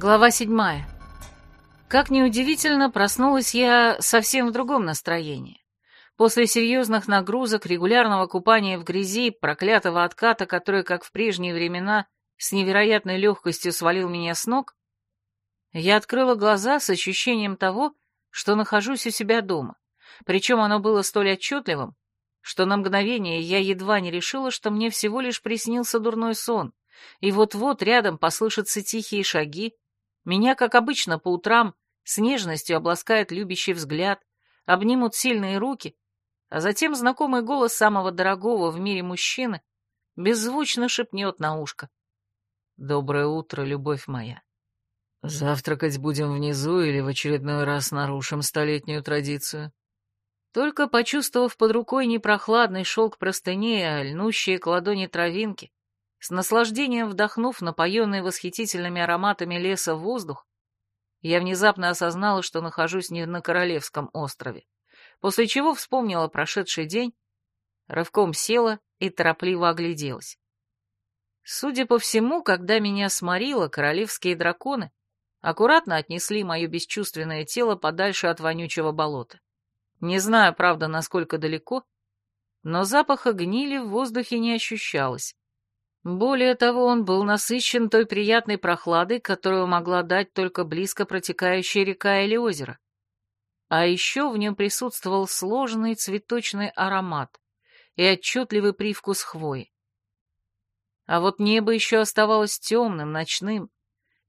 Глава седьмая. Как неудивительно, проснулась я совсем в другом настроении. После серьезных нагрузок, регулярного купания в грязи, проклятого отката, который, как в прежние времена, с невероятной легкостью свалил меня с ног, я открыла глаза с ощущением того, что нахожусь у себя дома. Причем оно было столь отчетливым, что на мгновение я едва не решила, что мне всего лишь приснился дурной сон, и вот-вот рядом послышатся тихие шаги, меня, как обычно, по утрам с нежностью обласкает любящий взгляд, обнимут сильные руки, а затем знакомый голос самого дорогого в мире мужчины беззвучно шепнет на ушко. «Доброе утро, любовь моя. Завтракать будем внизу или в очередной раз нарушим столетнюю традицию?» Только почувствовав под рукой непрохладный шелк простыней, а льнущие к ладони травинки, с наслаждением вдохнув напоенный восхитительными ароматами леса воздух, я внезапно осознала, что нахожусь не на Королевском острове, после чего вспомнила прошедший день, рывком села и торопливо огляделась. Судя по всему, когда меня сморило, королевские драконы аккуратно отнесли мое бесчувственное тело подальше от вонючего болота. Не знаю, правда, насколько далеко, но запаха гнили в воздухе не ощущалось, более того, он был насыщен той приятной прохладой, которую могла дать только близко протекающая река или озеро. А еще в нем присутствовал сложный цветочный аромат и отчетливый привкус хвои. А вот небо еще оставалось темным, ночным,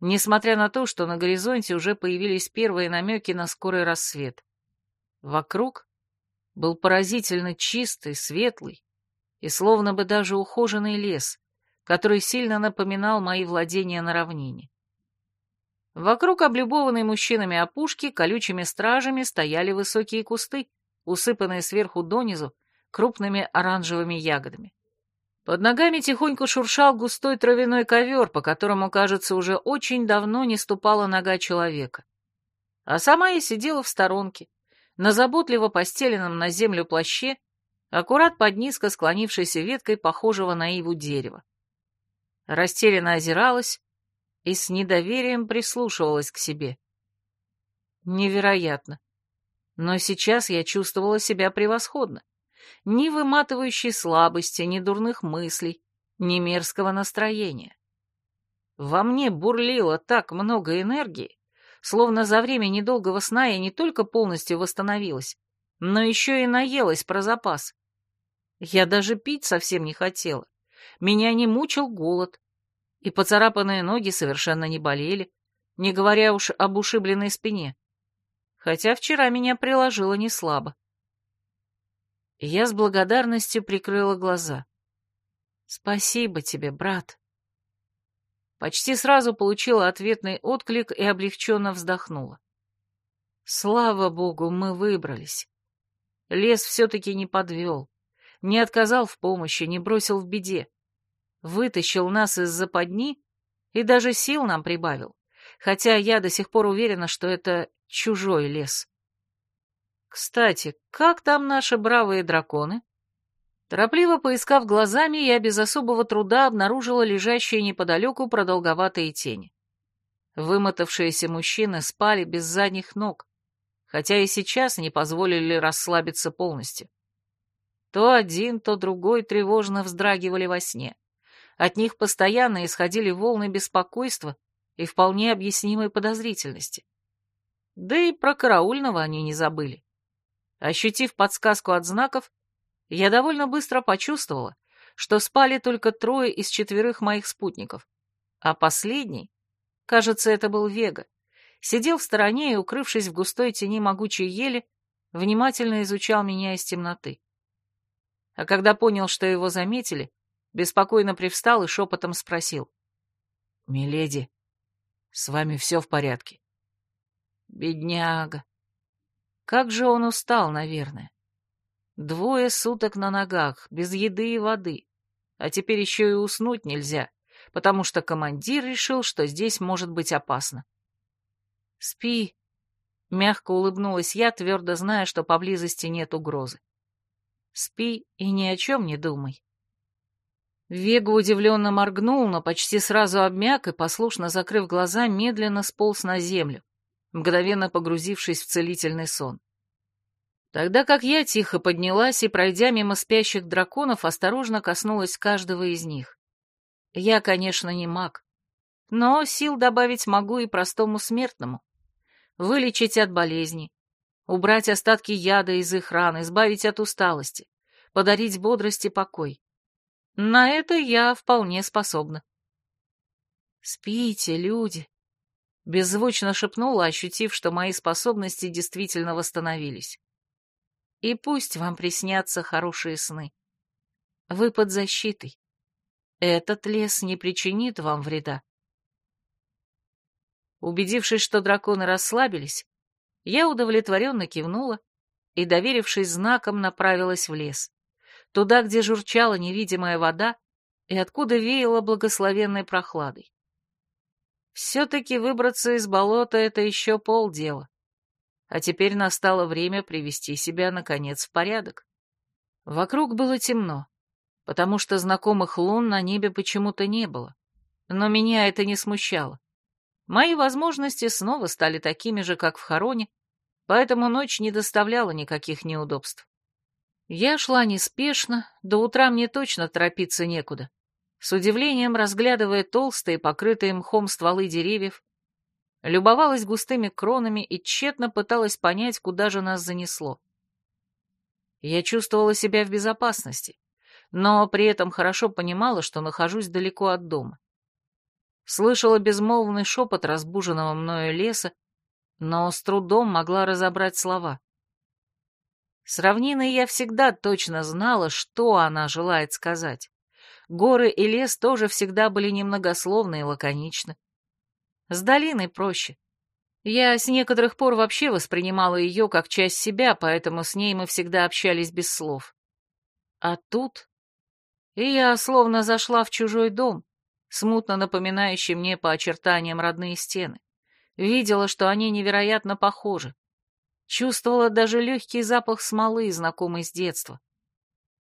несмотря на то, что на горизонте уже появились первые намеки на скорый рассвет. Вокруг был поразительно чистый, светлый и словно бы даже ухоженный лес, который сильно напоминал мои владения на равнине. Вокруг облюбованной мужчинами опушки колючими стражами стояли высокие кусты, усыпанные сверху донизу крупными оранжевыми ягодами. Под ногами тихонько шуршал густой травяной ковер, по которому, кажется, уже очень давно не ступала нога человека. А сама я сидела в сторонке, на заботливо постеленном на землю плаще, аккурат под низко склонившейся веткой похожего на иву дерева растерянно озиралась и с недоверием прислушивалась к себе. Невероятно. Но сейчас я чувствовала себя превосходно. Ни выматывающей слабости, ни дурных мыслей, ни мерзкого настроения. Во мне бурлило так много энергии, словно за время недолгого сна я не только полностью восстановилась, но еще и наелась про запас. Я даже пить совсем не хотела. Меня не мучил голод, и поцарапанные ноги совершенно не болели, не говоря уж об ушибленной спине. Хотя вчера меня приложило не слабо. Я с благодарностью прикрыла глаза. «Спасибо тебе, брат». Почти сразу получила ответный отклик и облегченно вздохнула. Слава богу, мы выбрались. Лес все-таки не подвел, не отказал в помощи, не бросил в беде вытащил нас из западни и даже сил нам прибавил, хотя я до сих пор уверена, что это чужой лес. Кстати, как там наши бравые драконы? Торопливо поискав глазами, я без особого труда обнаружила лежащие неподалеку продолговатые тени. Вымотавшиеся мужчины спали без задних ног, хотя и сейчас не позволили расслабиться полностью. То один, то другой тревожно вздрагивали во сне. От них постоянно исходили волны беспокойства и вполне объяснимой подозрительности. Да и про караульного они не забыли. Ощутив подсказку от знаков, я довольно быстро почувствовала, что спали только трое из четверых моих спутников, а последний, кажется, это был Вега, сидел в стороне и, укрывшись в густой тени могучей ели, внимательно изучал меня из темноты. А когда понял, что его заметили, беспокойно привстал и шепотом спросил. «Миледи, с вами все в порядке?» «Бедняга! Как же он устал, наверное. Двое суток на ногах, без еды и воды, а теперь еще и уснуть нельзя, потому что командир решил, что здесь может быть опасно». «Спи», — мягко улыбнулась я, твердо зная, что поблизости нет угрозы. «Спи и ни о чем не думай». Вега удивленно моргнул, но почти сразу обмяк и, послушно закрыв глаза, медленно сполз на землю, мгновенно погрузившись в целительный сон. Тогда как я тихо поднялась и, пройдя мимо спящих драконов, осторожно коснулась каждого из них. Я, конечно, не маг, но сил добавить могу и простому смертному. Вылечить от болезней, убрать остатки яда из их ран, избавить от усталости, подарить бодрость и покой. На это я вполне способна. «Спите, люди!» — беззвучно шепнула, ощутив, что мои способности действительно восстановились. «И пусть вам приснятся хорошие сны. Вы под защитой. Этот лес не причинит вам вреда. Убедившись, что драконы расслабились, я удовлетворенно кивнула и, доверившись знаком, направилась в лес, туда, где журчала невидимая вода и откуда веяло благословенной прохладой. Все-таки выбраться из болота — это еще полдела. А теперь настало время привести себя, наконец, в порядок. Вокруг было темно потому что знакомых лун на небе почему-то не было. Но меня это не смущало. Мои возможности снова стали такими же, как в Хороне, поэтому ночь не доставляла никаких неудобств. Я шла неспешно, до утра мне точно торопиться некуда. С удивлением разглядывая толстые, покрытые мхом стволы деревьев, любовалась густыми кронами и тщетно пыталась понять, куда же нас занесло. Я чувствовала себя в безопасности, но при этом хорошо понимала, что нахожусь далеко от дома. Слышала безмолвный шепот разбуженного мною леса, но с трудом могла разобрать слова. С равниной я всегда точно знала, что она желает сказать. Горы и лес тоже всегда были немногословны и лаконичны. С долиной проще. Я с некоторых пор вообще воспринимала ее как часть себя, поэтому с ней мы всегда общались без слов. А тут и я словно зашла в чужой дом, смутно напоминающий мне по очертаниям родные стены. Видела, что они невероятно похожи. Чувствовала даже легкий запах смолы, знакомый с детства.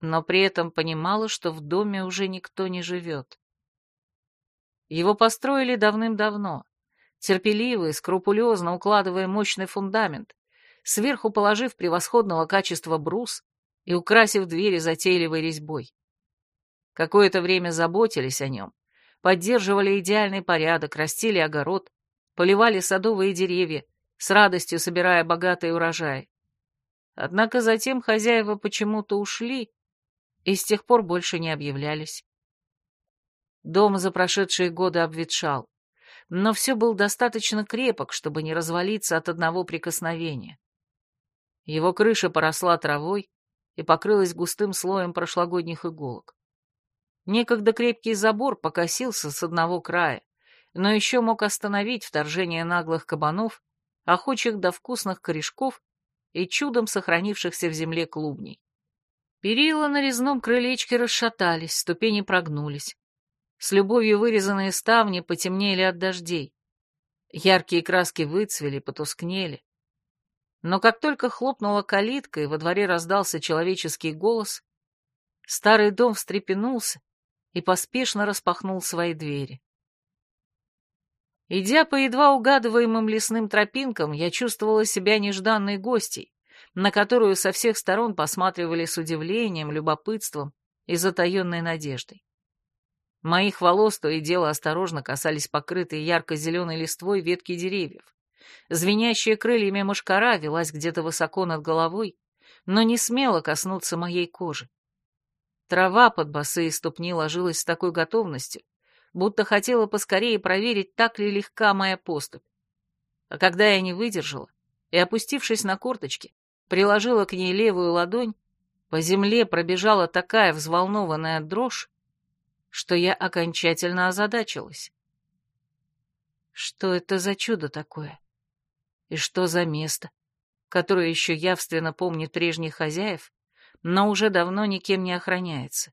Но при этом понимала, что в доме уже никто не живет. Его построили давным-давно, терпеливо и скрупулезно укладывая мощный фундамент, сверху положив превосходного качества брус и украсив двери затейливой резьбой. Какое-то время заботились о нем, поддерживали идеальный порядок, растили огород, поливали садовые деревья, с радостью собирая богатые урожаи. Однако затем хозяева почему-то ушли и с тех пор больше не объявлялись. Дом за прошедшие годы обветшал, но все был достаточно крепок, чтобы не развалиться от одного прикосновения. Его крыша поросла травой и покрылась густым слоем прошлогодних иголок. Некогда крепкий забор покосился с одного края, но еще мог остановить вторжение наглых кабанов, охочих до вкусных корешков и чудом сохранившихся в земле клубней. Перила на резном крылечке расшатались, ступени прогнулись. С любовью вырезанные ставни потемнели от дождей. Яркие краски выцвели, потускнели. Но как только хлопнула калитка и во дворе раздался человеческий голос, старый дом встрепенулся и поспешно распахнул свои двери. Идя по едва угадываемым лесным тропинкам, я чувствовала себя нежданной гостьей, на которую со всех сторон посматривали с удивлением, любопытством и затаенной надеждой. Моих волос то и дело осторожно касались покрытые ярко-зеленой листвой ветки деревьев. Звенящая крыльями мушкара велась где-то высоко над головой, но не смела коснуться моей кожи. Трава под босые ступни ложилась с такой готовностью, будто хотела поскорее проверить, так ли легка моя поступь. А когда я не выдержала и, опустившись на корточки, приложила к ней левую ладонь, по земле пробежала такая взволнованная дрожь, что я окончательно озадачилась. Что это за чудо такое? И что за место, которое еще явственно помнит прежних хозяев, но уже давно никем не охраняется.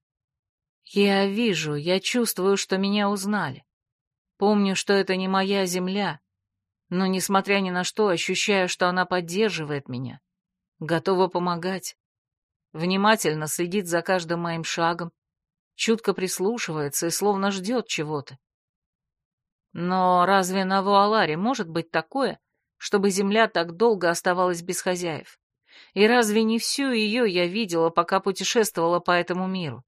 Я вижу, я чувствую, что меня узнали. Помню, что это не моя земля, но, несмотря ни на что, ощущаю, что она поддерживает меня, готова помогать, внимательно следит за каждым моим шагом, чутко прислушивается и словно ждет чего-то. Но разве на Вуаларе может быть такое, чтобы земля так долго оставалась без хозяев? И разве не всю ее я видела, пока путешествовала по этому миру?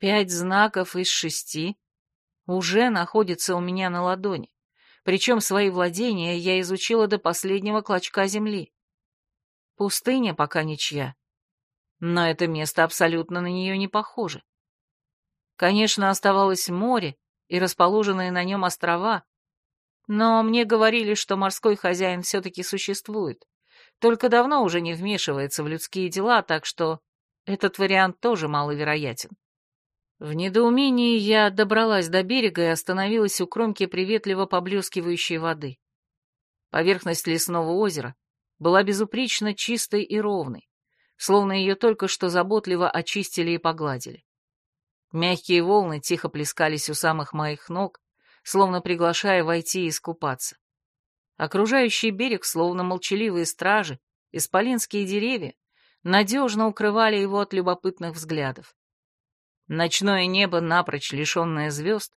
Пять знаков из шести уже находятся у меня на ладони, причем свои владения я изучила до последнего клочка земли. Пустыня пока ничья, но это место абсолютно на нее не похоже. Конечно, оставалось море, и расположенные на нем острова, но мне говорили, что морской хозяин все-таки существует, только давно уже не вмешивается в людские дела, так что этот вариант тоже маловероятен. В недоумении я добралась до берега и остановилась у кромки приветливо поблескивающей воды. Поверхность лесного озера была безупречно чистой и ровной, словно ее только что заботливо очистили и погладили. Мягкие волны тихо плескались у самых моих ног, словно приглашая войти и искупаться. Окружающий берег, словно молчаливые стражи, исполинские деревья, надежно укрывали его от любопытных взглядов. Ночное небо, напрочь лишенное звезд,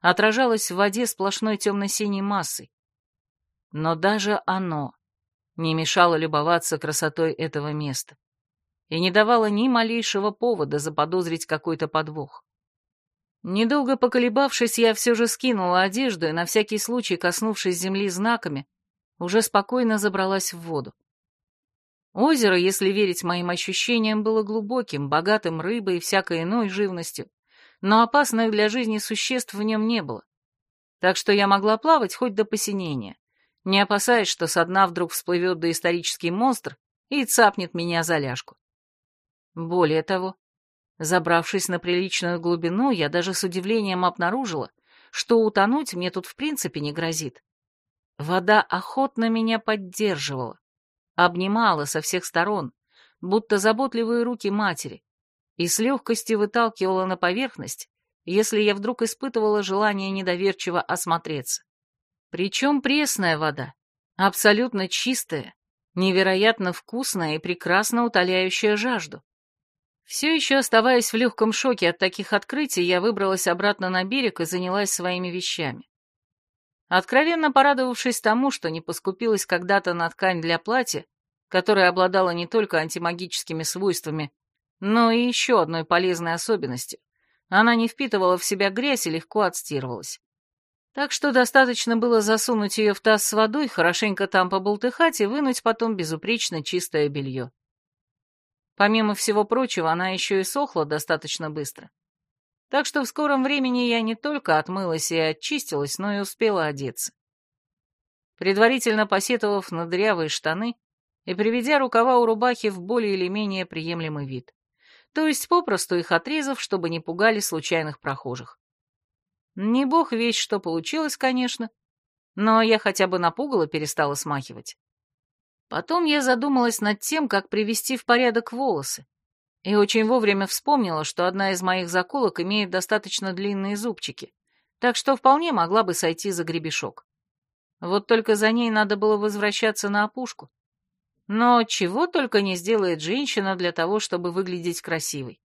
отражалось в воде сплошной темно-синей массой. Но даже оно не мешало любоваться красотой этого места и не давала ни малейшего повода заподозрить какой-то подвох. Недолго поколебавшись, я все же скинула одежду и, на всякий случай коснувшись земли знаками, уже спокойно забралась в воду. Озеро, если верить моим ощущениям, было глубоким, богатым рыбой и всякой иной живностью, но опасных для жизни существ в нем не было. Так что я могла плавать хоть до посинения, не опасаясь, что со дна вдруг всплывет доисторический монстр и цапнет меня за ляжку. Более того, забравшись на приличную глубину, я даже с удивлением обнаружила, что утонуть мне тут в принципе не грозит. Вода охотно меня поддерживала, обнимала со всех сторон, будто заботливые руки матери, и с легкостью выталкивала на поверхность, если я вдруг испытывала желание недоверчиво осмотреться. Причем пресная вода, абсолютно чистая, невероятно вкусная и прекрасно утоляющая жажду. Все еще оставаясь в легком шоке от таких открытий, я выбралась обратно на берег и занялась своими вещами. Откровенно порадовавшись тому, что не поскупилась когда-то на ткань для платья, которая обладала не только антимагическими свойствами, но и еще одной полезной особенностью. Она не впитывала в себя грязь и легко отстирывалась. Так что достаточно было засунуть ее в таз с водой, хорошенько там поболтыхать и вынуть потом безупречно чистое белье. Помимо всего прочего, она еще и сохла достаточно быстро. Так что в скором времени я не только отмылась и очистилась, но и успела одеться. Предварительно посетовав на дырявые штаны и приведя рукава у рубахи в более или менее приемлемый вид. То есть попросту их отрезав, чтобы не пугали случайных прохожих. Не бог весь, что получилось, конечно, но я хотя бы напугала перестала смахивать. Потом я задумалась над тем, как привести в порядок волосы, и очень вовремя вспомнила, что одна из моих заколок имеет достаточно длинные зубчики, так что вполне могла бы сойти за гребешок. Вот только за ней надо было возвращаться на опушку. Но чего только не сделает женщина для того, чтобы выглядеть красивой.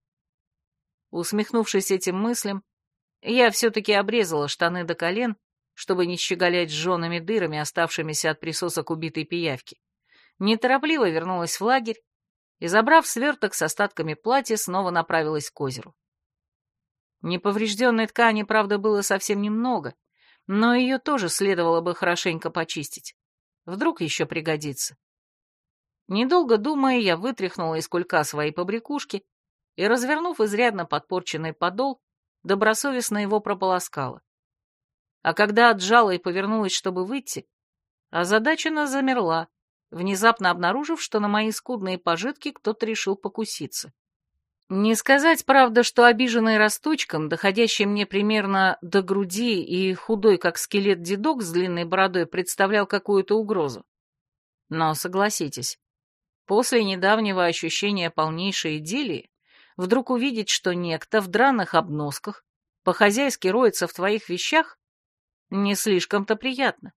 Усмехнувшись этим мыслям, я все-таки обрезала штаны до колен, чтобы не щеголять жжеными дырами, оставшимися от присосок убитой пиявки неторопливо вернулась в лагерь и, забрав сверток с остатками платья, снова направилась к озеру. Неповрежденной ткани, правда, было совсем немного, но ее тоже следовало бы хорошенько почистить. Вдруг еще пригодится. Недолго думая, я вытряхнула из кулька свои побрякушки и, развернув изрядно подпорченный подол, добросовестно его прополоскала. А когда отжала и повернулась, чтобы выйти, озадаченно замерла, внезапно обнаружив, что на мои скудные пожитки кто-то решил покуситься. Не сказать, правда, что обиженный расточком, доходящий мне примерно до груди и худой, как скелет дедок с длинной бородой, представлял какую-то угрозу. Но согласитесь, после недавнего ощущения полнейшей идиллии, вдруг увидеть, что некто в драных обносках по-хозяйски роется в твоих вещах, не слишком-то приятно.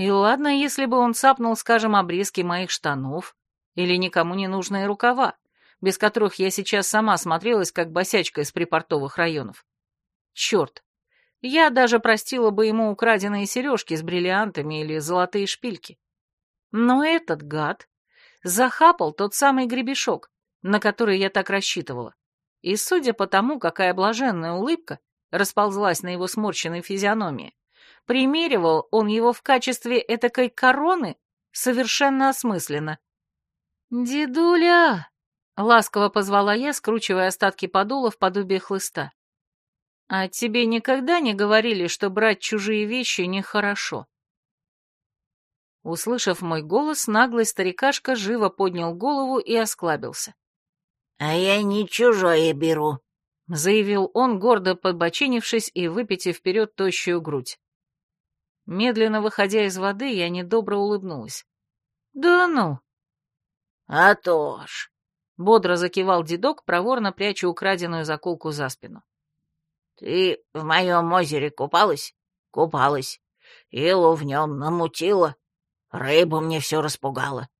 И ладно, если бы он цапнул, скажем, обрезки моих штанов или никому не нужные рукава, без которых я сейчас сама смотрелась, как босячка из припортовых районов. Черт, я даже простила бы ему украденные сережки с бриллиантами или золотые шпильки. Но этот гад захапал тот самый гребешок, на который я так рассчитывала. И судя по тому, какая блаженная улыбка расползлась на его сморщенной физиономии, примеривал он его в качестве этакой короны совершенно осмысленно. «Дедуля!» — ласково позвала я, скручивая остатки подола в подобие хлыста. «А тебе никогда не говорили, что брать чужие вещи нехорошо?» Услышав мой голос, наглый старикашка живо поднял голову и осклабился. «А я не чужое беру», — заявил он, гордо подбочинившись и выпитив вперед тощую грудь. Медленно выходя из воды, я недобро улыбнулась. «Да ну!» «А то ж!» — бодро закивал дедок, проворно пряча украденную заколку за спину. Ты в моем озере купалась? Купалась. Илу в нем намутила. Рыбу мне все распугала.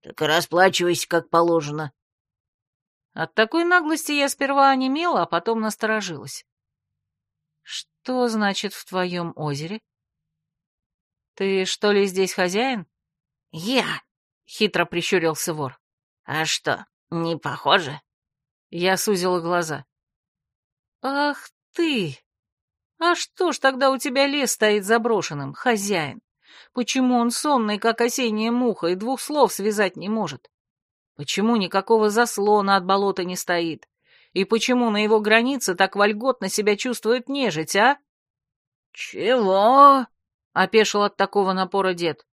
Так и расплачивайся, как положено. От такой наглости я сперва онемела, а потом насторожилась. Что значит в твоем озере? Ты что ли здесь хозяин? Я, хитро прищурился вор. А что, не похоже? Я сузила глаза. Ах ты! А что ж тогда у тебя лес стоит заброшенным, хозяин? Почему он сонный, как осенняя муха, и двух слов связать не может? Почему никакого заслона от болота не стоит? И почему на его границе так вольготно себя чувствует нежить, а? «Чего?» — опешил от такого напора дед.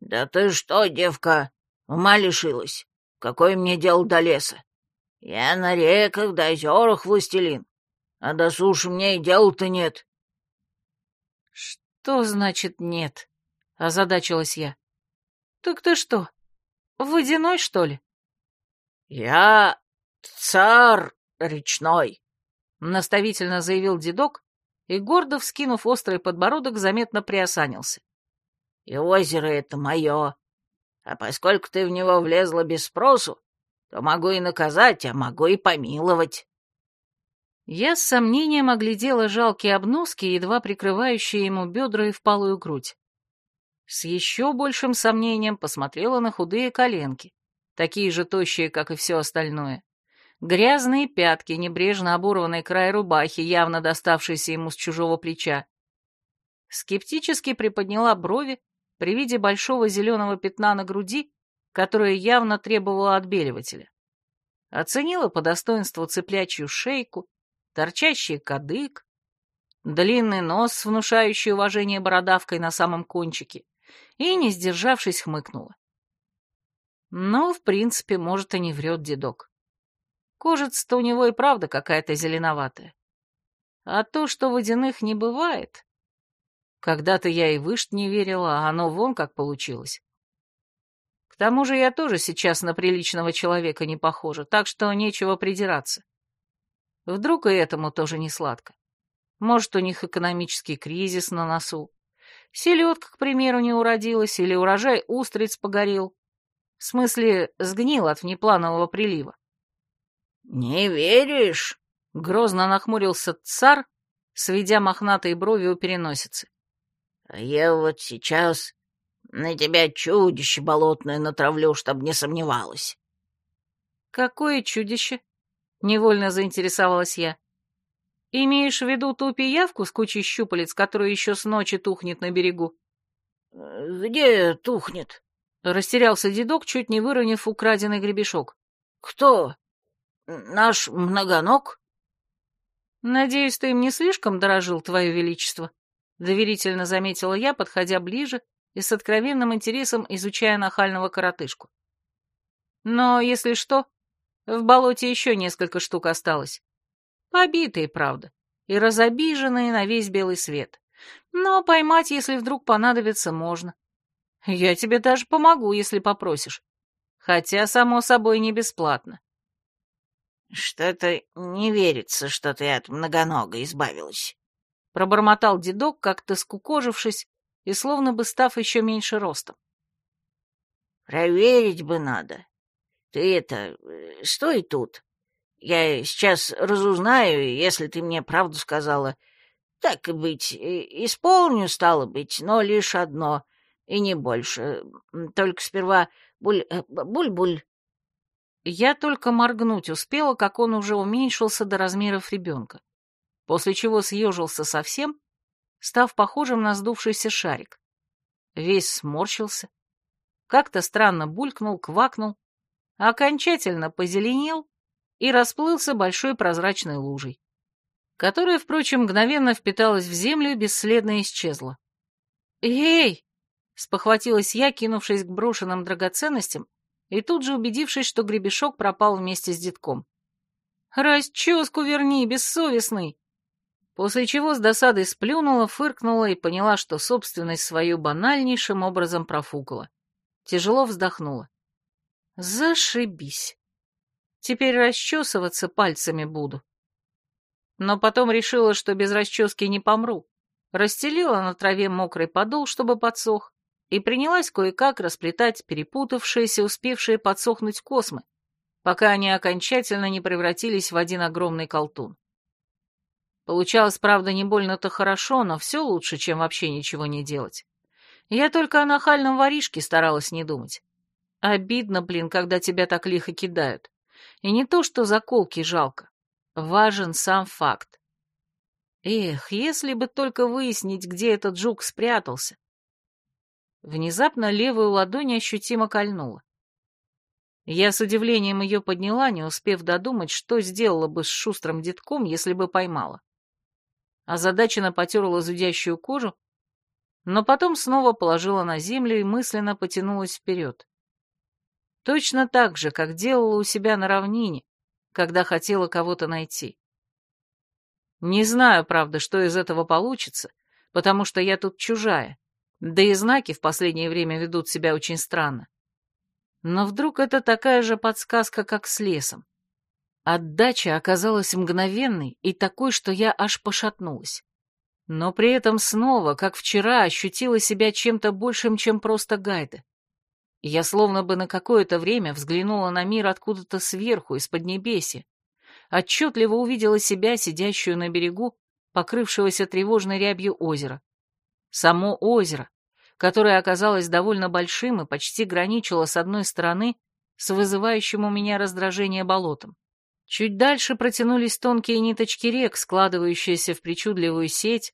«Да ты что, девка, ума лишилась? Какое мне дело до леса? Я на реках да озерах властелин. А до суши мне и дела-то нет. Что значит нет? Озадачилась я. Так ты что, водяной, что ли? Я царь речной, наставительно заявил дедок и, гордо вскинув острый подбородок, заметно приосанился. И озеро это мое. А поскольку ты в него влезла без спросу, то могу и наказать, а могу и помиловать. Я с сомнением оглядела жалкие обноски, едва прикрывающие ему бедра и впалую грудь. С еще большим сомнением посмотрела на худые коленки, такие же тощие, как и все остальное. Грязные пятки, небрежно оборванный край рубахи, явно доставшийся ему с чужого плеча. Скептически приподняла брови при виде большого зеленого пятна на груди, которое явно требовало отбеливателя. Оценила по достоинству цыплячью шейку, торчащий кадык, длинный нос с внушающей уважение бородавкой на самом кончике, и, не сдержавшись, хмыкнула. Ну, в принципе, может, и не врет дедок. Кожица-то у него и правда какая-то зеленоватая. А то, что водяных не бывает... Когда-то я и вышт не верила, а оно вон как получилось. К тому же я тоже сейчас на приличного человека не похожа, так что нечего придираться. Вдруг и этому тоже не сладко. Может, у них экономический кризис на носу. Селедка, к примеру, не уродилась, или урожай устриц погорел. В смысле, сгнил от внепланового прилива. «Не веришь?» — грозно нахмурился цар, сведя мохнатые брови у переносицы. «А я вот сейчас на тебя чудище болотное натравлю, чтоб не сомневалась». «Какое чудище?» Невольно заинтересовалась я. Имеешь в виду ту пиявку с кучей щупалец, которая еще с ночи тухнет на берегу? Где тухнет? Растерялся дедок, чуть не выронив украденный гребешок. Кто? Наш многоног? Надеюсь, ты им не слишком дорожил, твое величество? Доверительно заметила я, подходя ближе и с откровенным интересом изучая нахального коротышку. Но, если что, в болоте еще несколько штук осталось. Побитые, правда, и разобиженные на весь белый свет. Но поймать, если вдруг понадобится, можно. Я тебе даже помогу, если попросишь. Хотя, само собой, не бесплатно. Что-то не верится, что ты от многонога избавилась. Пробормотал дедок, как-то скукожившись и словно бы став еще меньше ростом. Проверить бы надо. Ты это, стой тут. Я сейчас разузнаю, если ты мне правду сказала. Так и быть, исполню, стало быть, но лишь одно, и не больше. Только сперва буль... Э, буль-буль. Я только моргнуть успела, как он уже уменьшился до размеров ребенка, после чего съежился совсем, став похожим на сдувшийся шарик. Весь сморщился, как-то странно булькнул, квакнул, окончательно позеленел и расплылся большой прозрачной лужей, которая, впрочем, мгновенно впиталась в землю и бесследно исчезла. «Эй!» — спохватилась я, кинувшись к брошенным драгоценностям, и тут же убедившись, что гребешок пропал вместе с детком. «Расческу верни, бессовестный!» После чего с досадой сплюнула, фыркнула и поняла, что собственность свою банальнейшим образом профукала. Тяжело вздохнула. «Зашибись! Теперь расчесываться пальцами буду». Но потом решила, что без расчески не помру. Расстелила на траве мокрый подол, чтобы подсох, и принялась кое-как расплетать перепутавшиеся, успевшие подсохнуть космы, пока они окончательно не превратились в один огромный колтун. Получалось, правда, не больно-то хорошо, но все лучше, чем вообще ничего не делать. Я только о нахальном воришке старалась не думать. Обидно, блин, когда тебя так лихо кидают. И не то, что заколки жалко. Важен сам факт. Эх, если бы только выяснить, где этот жук спрятался, Внезапно левую ладонь ощутимо кольнула. Я с удивлением ее подняла, не успев додумать, что сделала бы с шустрым детком, если бы поймала. Озадаченно потерла зудящую кожу, но потом снова положила на землю и мысленно потянулась вперед. Точно так же, как делала у себя на равнине, когда хотела кого-то найти. Не знаю, правда, что из этого получится, потому что я тут чужая, да и знаки в последнее время ведут себя очень странно. Но вдруг это такая же подсказка, как с лесом. Отдача оказалась мгновенной и такой, что я аж пошатнулась. Но при этом снова, как вчера, ощутила себя чем-то большим, чем просто гайда. Я словно бы на какое-то время взглянула на мир откуда-то сверху, из-под небеси. Отчетливо увидела себя, сидящую на берегу, покрывшегося тревожной рябью озера. Само озеро, которое оказалось довольно большим и почти граничило с одной стороны с вызывающим у меня раздражение болотом. Чуть дальше протянулись тонкие ниточки рек, складывающиеся в причудливую сеть,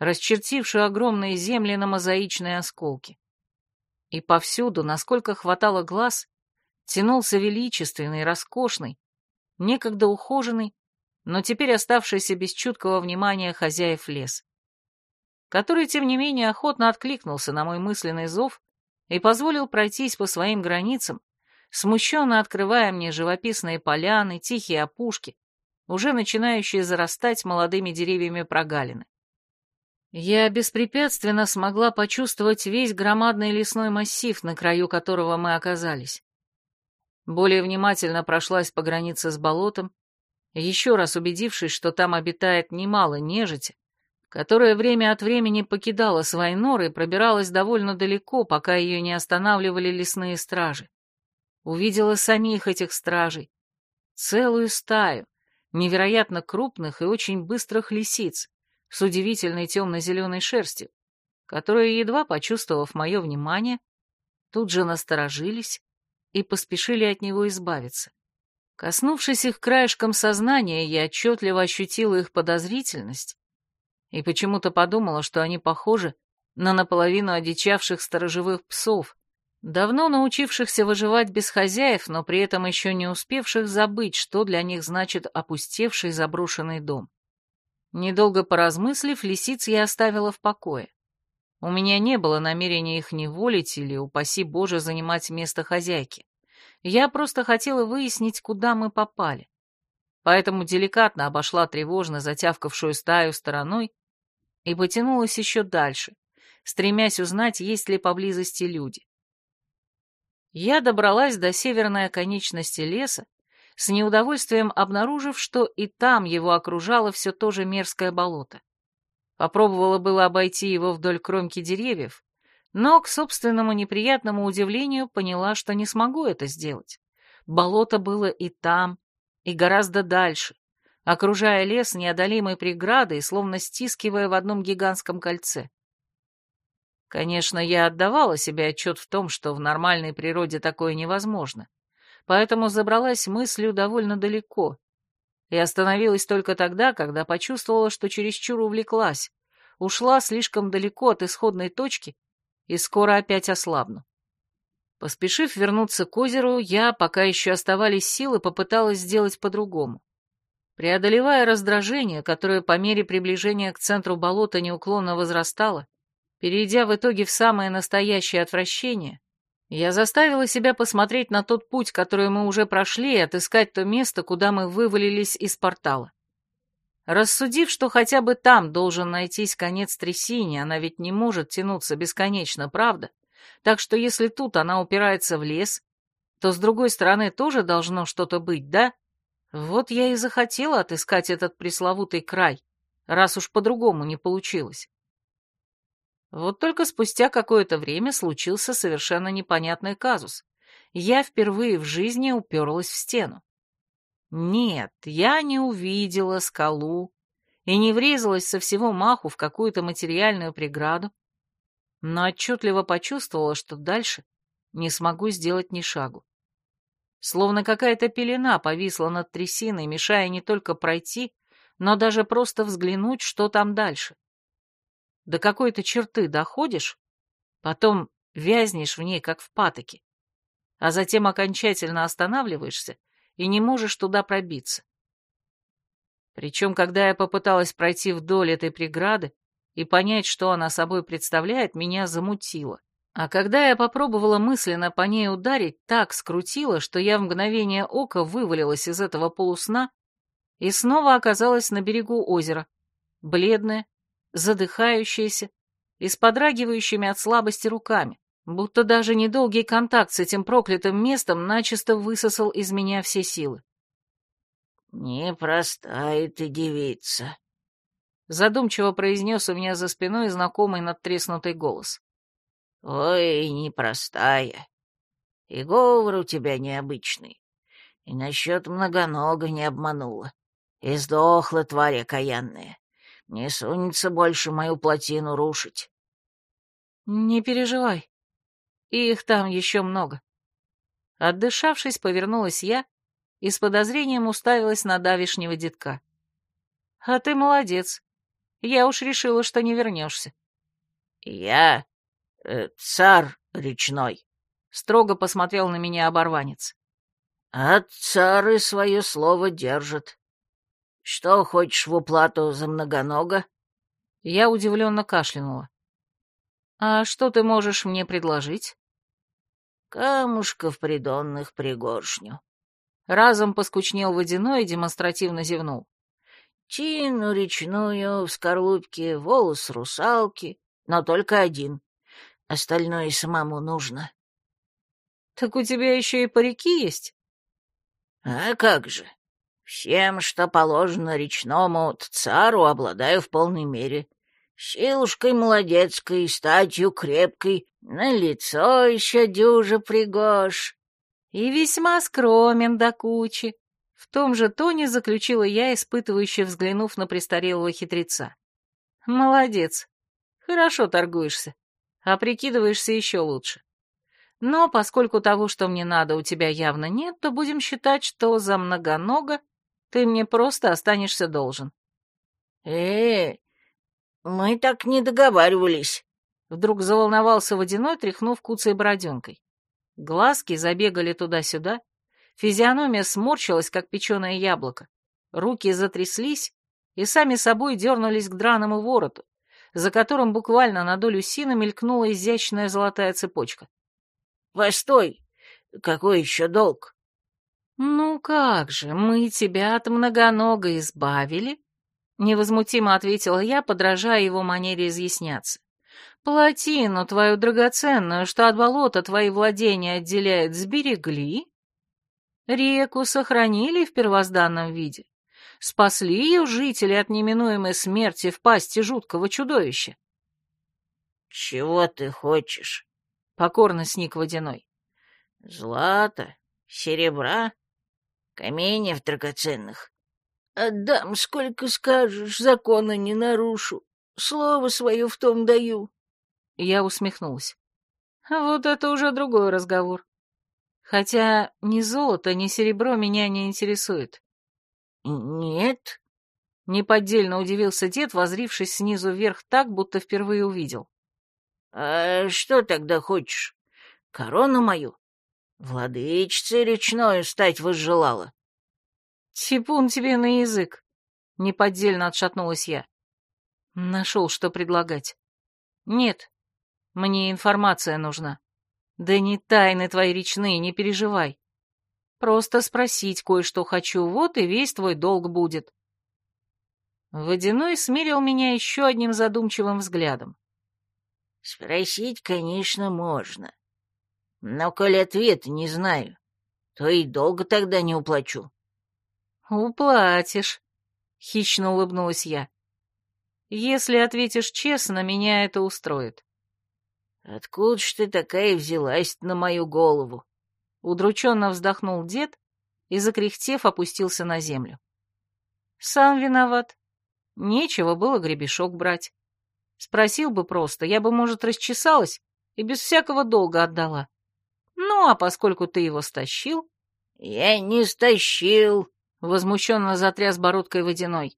расчертившую огромные земли на мозаичные осколки. И повсюду, насколько хватало глаз, тянулся величественный, роскошный, некогда ухоженный, но теперь оставшийся без чуткого внимания хозяев лес который, тем не менее, охотно откликнулся на мой мысленный зов и позволил пройтись по своим границам, смущенно открывая мне живописные поляны, тихие опушки, уже начинающие зарастать молодыми деревьями прогалины. Я беспрепятственно смогла почувствовать весь громадный лесной массив, на краю которого мы оказались. Более внимательно прошлась по границе с болотом, еще раз убедившись, что там обитает немало нежити, которая время от времени покидала свои норы и пробиралась довольно далеко, пока ее не останавливали лесные стражи. Увидела самих этих стражей. Целую стаю, невероятно крупных и очень быстрых лисиц, с удивительной темно-зеленой шерстью, которые, едва почувствовав мое внимание, тут же насторожились и поспешили от него избавиться. Коснувшись их краешком сознания, я отчетливо ощутила их подозрительность и почему-то подумала, что они похожи на наполовину одичавших сторожевых псов, давно научившихся выживать без хозяев, но при этом еще не успевших забыть, что для них значит опустевший заброшенный дом. Недолго поразмыслив, лисиц я оставила в покое. У меня не было намерения их неволить или, упаси Боже, занимать место хозяйки. Я просто хотела выяснить, куда мы попали. Поэтому деликатно обошла тревожно затявкавшую стаю стороной и потянулась еще дальше, стремясь узнать, есть ли поблизости люди. Я добралась до северной оконечности леса, с неудовольствием обнаружив, что и там его окружало все то же мерзкое болото. Попробовала было обойти его вдоль кромки деревьев, но, к собственному неприятному удивлению, поняла, что не смогу это сделать, Болото было и там, и гораздо дальше, окружая лес неодолимой преградой, словно стискивая в одном гигантском кольце. Конечно, я отдавала себе отчет в том, что в нормальной природе такое невозможно, поэтому забралась мыслью довольно далеко и остановилась только тогда, когда почувствовала, что чересчур увлеклась, ушла слишком далеко от исходной точки и скоро опять ослабну. Поспешив вернуться к озеру, я, пока еще оставались силы, попыталась сделать по-другому. Преодолевая раздражение, которое по мере приближения к центру болота неуклонно возрастало, перейдя в итоге в самое настоящее отвращение, я заставила себя посмотреть на тот путь, который мы уже прошли, и отыскать то место, куда мы вывалились из портала. Рассудив, что хотя бы там должен найтись конец трясине, она ведь не может тянуться бесконечно, правда? Так что если тут она упирается в лес, то с другой стороны тоже должно что-то быть, да? Вот я и захотела отыскать этот пресловутый край, раз уж по-другому не получилось. Вот только спустя какое-то время случился совершенно непонятный казус. Я впервые в жизни уперлась в стену. Нет, я не увидела скалу и не врезалась со всего маху в какую-то материальную преграду, но отчетливо почувствовала, что дальше не смогу сделать ни шагу. Словно какая-то пелена повисла над трясиной, мешая не только пройти, но даже просто взглянуть, что там дальше. До какой-то черты доходишь, потом вязнешь в ней, как в патоке, а затем окончательно останавливаешься и не можешь туда пробиться. Причем, когда я попыталась пройти вдоль этой преграды, и понять, что она собой представляет, меня замутило. А когда я попробовала мысленно по ней ударить, так скрутило, что я в мгновение ока вывалилась из этого полусна и снова оказалась на берегу озера, бледная, задыхающаяся и с подрагивающими от слабости руками, будто даже недолгий контакт с этим проклятым местом начисто высосал из меня все силы. «Непростая ты девица», задумчиво произнес у меня за спиной знакомый надтреснутый голос. «Ой, непростая. И говор у тебя необычный. И насчет многонога не обманула. И сдохла тварь окаянная. Не сунется больше мою плотину рушить». «Не переживай. Их там еще много». Отдышавшись, повернулась я и с подозрением уставилась на давишнего детка. «А ты молодец. Я уж решила, что не вернешься. Я э, царь речной, строго посмотрел на меня оборванец. А цары свое слово держат. Что хочешь в уплату за многонога? Я удивленно кашлянула. А что ты можешь мне предложить? Камушков придонных пригоршню. Разом поскучнел водяной и демонстративно зевнул. Тину речную в скорлупке, волос русалки, но только один. Остальное самому нужно. Так у тебя еще и парики есть? А как же. Всем, что положено речному цару, обладаю в полной мере. Силушкой молодецкой, статью крепкой, на лицо еще дюжа пригож. И весьма скромен до кучи, в том же тоне заключила я, испытывающе взглянув на престарелого хитреца. «Молодец. Хорошо торгуешься. А прикидываешься еще лучше. Но поскольку того, что мне надо, у тебя явно нет, то будем считать, что за многонога ты мне просто останешься должен». «Э, мы так не договаривались», — вдруг заволновался водяной, тряхнув куцей бороденкой. Глазки забегали туда-сюда, Физиономия сморщилась, как печеное яблоко. Руки затряслись и сами собой дернулись к драному вороту, за которым буквально на долю сина мелькнула изящная золотая цепочка. «Постой! Какой еще долг?» «Ну как же, мы тебя от многонога избавили?» Невозмутимо ответила я, подражая его манере изъясняться. «Плотину твою драгоценную, что от болота твои владения отделяет, сберегли, Реку сохранили в первозданном виде, спасли ее жители от неминуемой смерти в пасти жуткого чудовища. «Чего ты хочешь?» — покорно сник водяной. «Злата, Серебра? Каменьев драгоценных? Отдам, сколько скажешь, закона не нарушу. Слово свое в том даю. Я усмехнулась. Вот это уже другой разговор. Хотя ни золото, ни серебро меня не интересует. Нет? Неподдельно удивился дед, возрившись снизу вверх так, будто впервые увидел. А что тогда хочешь? Корону мою? Владычицей речною стать возжелала. Типун тебе на язык. Неподдельно отшатнулась я. Нашел, что предлагать. Нет, мне информация нужна. Да не тайны твои речные, не переживай. Просто спросить кое-что хочу, вот и весь твой долг будет. Водяной смирил меня еще одним задумчивым взглядом. Спросить, конечно, можно. Но коль ответ не знаю, то и долго тогда не уплачу. Уплатишь, хищно улыбнулась я. Если ответишь честно, меня это устроит. Откуда ж ты такая взялась на мою голову? Удрученно вздохнул дед и, закряхтев, опустился на землю. Сам виноват. Нечего было гребешок брать. Спросил бы просто, я бы, может, расчесалась и без всякого долга отдала. Ну, а поскольку ты его стащил... Я не стащил, — возмущенно затряс бородкой водяной.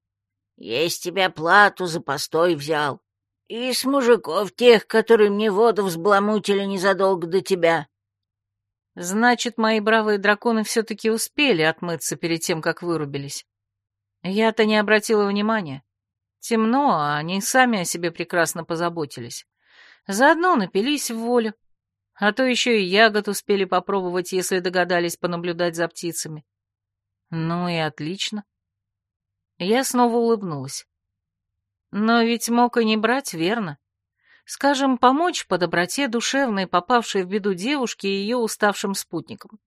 Я из тебя плату за постой взял. И с мужиков тех, которые мне воду взбаламутили незадолго до тебя. Значит, мои бравые драконы все-таки успели отмыться перед тем, как вырубились. Я-то не обратила внимания. Темно, а они сами о себе прекрасно позаботились. Заодно напились в волю. А то еще и ягод успели попробовать, если догадались понаблюдать за птицами. Ну и отлично. Я снова улыбнулась. Но ведь мог и не брать, верно? Скажем, помочь по доброте душевной, попавшей в беду девушке и ее уставшим спутникам.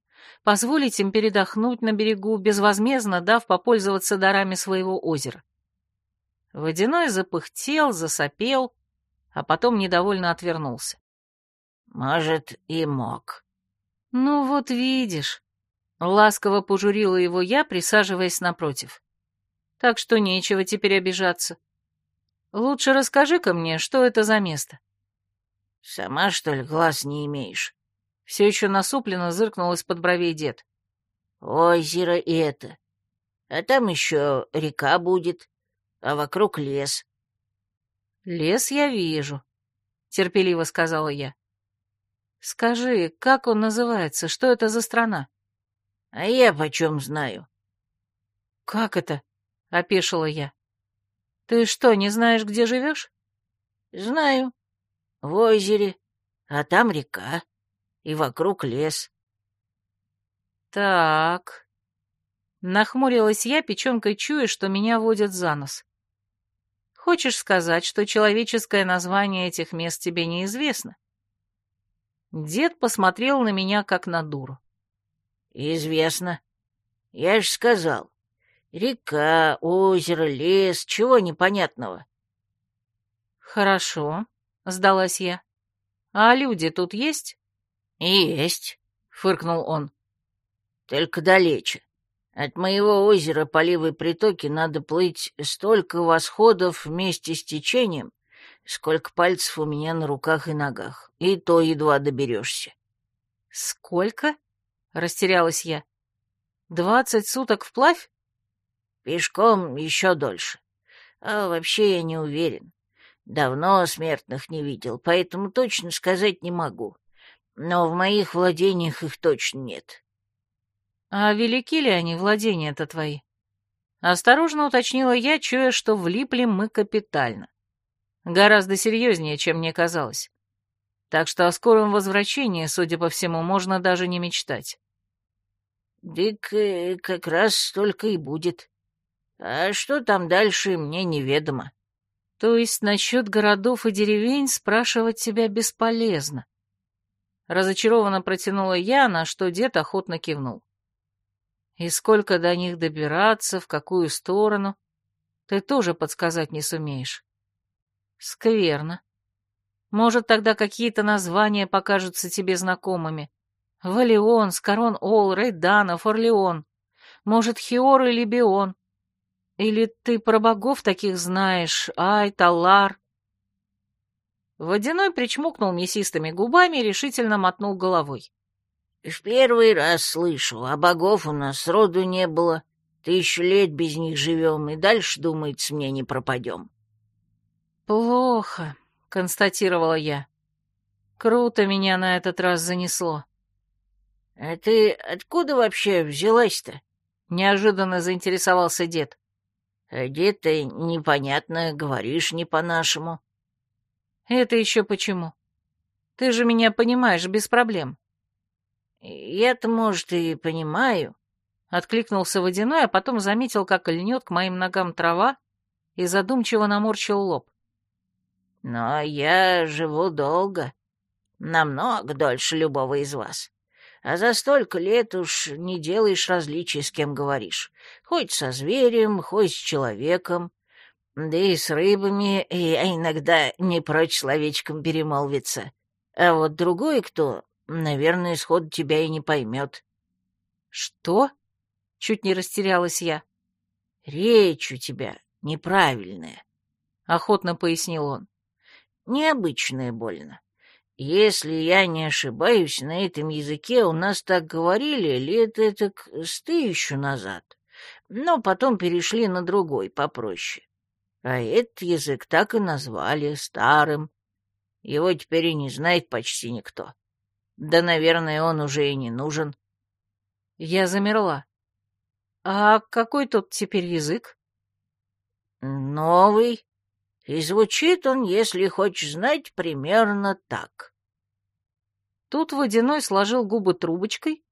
Позволить им передохнуть на берегу, безвозмездно дав попользоваться дарами своего озера. Водяной запыхтел, засопел, а потом недовольно отвернулся. «Может, и мог». «Ну вот видишь», — ласково пожурила его я, присаживаясь напротив так что нечего теперь обижаться. Лучше расскажи-ка мне, что это за место. Сама, что ли, глаз не имеешь? Все еще насупленно зыркнул из-под бровей дед. Озеро это. А там еще река будет, а вокруг лес. Лес я вижу, терпеливо сказала я. Скажи, как он называется, что это за страна? А я почем знаю? Как это? — опешила я. «Ты что, не знаешь, где живешь?» «Знаю. В озере, а там река, и вокруг лес». «Так...» Нахмурилась я, печенкой чуя, что меня водят за нос. «Хочешь сказать, что человеческое название этих мест тебе неизвестно?» Дед посмотрел на меня, как на дуру. «Известно. Я ж сказал, Река, озеро, лес, чего непонятного? Хорошо, сдалась я. А люди тут есть? Есть, фыркнул он. Только далече. От моего озера по левой притоке надо плыть столько восходов вместе с течением, сколько пальцев у меня на руках и ногах, и то едва доберешься. Сколько? Растерялась я. Двадцать суток вплавь? Пешком еще дольше. А вообще я не уверен. Давно смертных не видел, поэтому точно сказать не могу. Но в моих владениях их точно нет. А велики ли они, владения-то твои? Осторожно уточнила я, чуя, что влипли мы капитально. Гораздо серьезнее, чем мне казалось. Так что о скором возвращении, судя по всему, можно даже не мечтать. Дык э, как раз столько и будет. А что там дальше, мне неведомо. То есть насчет городов и деревень спрашивать тебя бесполезно. Разочарованно протянула я, на что дед охотно кивнул. И сколько до них добираться, в какую сторону, ты тоже подсказать не сумеешь. Скверно. Может, тогда какие-то названия покажутся тебе знакомыми, Валион, Скорон Ол, Рейдана, Форлеон. Может, Хиор или Бион. Или ты про богов таких знаешь, Ай, Талар. Водяной причмокнул мясистыми губами и решительно мотнул головой. «В первый раз слышу, а богов у нас роду не было. Тысячу лет без них живем, и дальше, думается, мне не пропадем». «Плохо», — констатировала я. «Круто меня на этот раз занесло». «А ты откуда вообще взялась-то?» — неожиданно заинтересовался дед. «Одета непонятно, говоришь не по-нашему». «Это еще почему? Ты же меня понимаешь без проблем». «Я-то, может, и понимаю», — откликнулся Водяной, а потом заметил, как льнет к моим ногам трава, и задумчиво наморщил лоб. «Но я живу долго, намного дольше любого из вас. А за столько лет уж не делаешь различий, с кем говоришь. Хоть со зверем, хоть с человеком. Да и с рыбами я иногда не прочь словечком перемолвиться. А вот другой кто, наверное, исход тебя и не поймет. Что? Чуть не растерялась я. Речь у тебя неправильная, охотно пояснил он. Необычная больно. Если я не ошибаюсь, на этом языке у нас так говорили лет это с тысячу назад, но потом перешли на другой, попроще. А этот язык так и назвали старым. Его теперь и не знает почти никто. Да, наверное, он уже и не нужен. Я замерла. А какой тут теперь язык? Новый. И звучит он, если хочешь знать, примерно так. Тут Водяной сложил губы трубочкой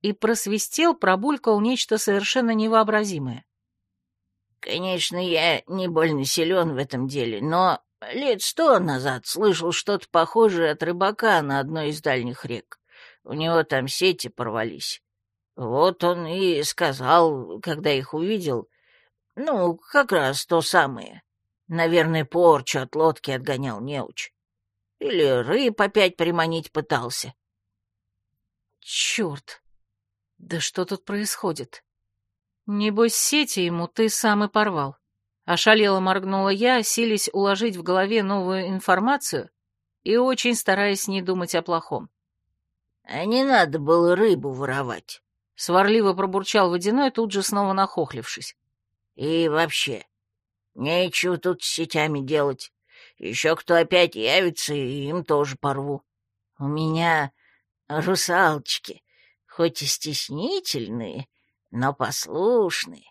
и просвистел, пробулькал нечто совершенно невообразимое. Конечно, я не больно силен в этом деле, но лет сто назад слышал что-то похожее от рыбака на одной из дальних рек. У него там сети порвались. Вот он и сказал, когда их увидел, ну, как раз то самое. Наверное, порчу от лодки отгонял неуч. Или рыб опять приманить пытался. Черт! Да что тут происходит? Небось, сети ему ты сам и порвал. Ошалело моргнула я, силясь уложить в голове новую информацию и очень стараясь не думать о плохом. «А не надо было рыбу воровать», — сварливо пробурчал водяной, тут же снова нахохлившись. «И вообще, нечего тут с сетями делать. Еще кто опять явится, им тоже порву. У меня русалочки, хоть и стеснительные, но послушный.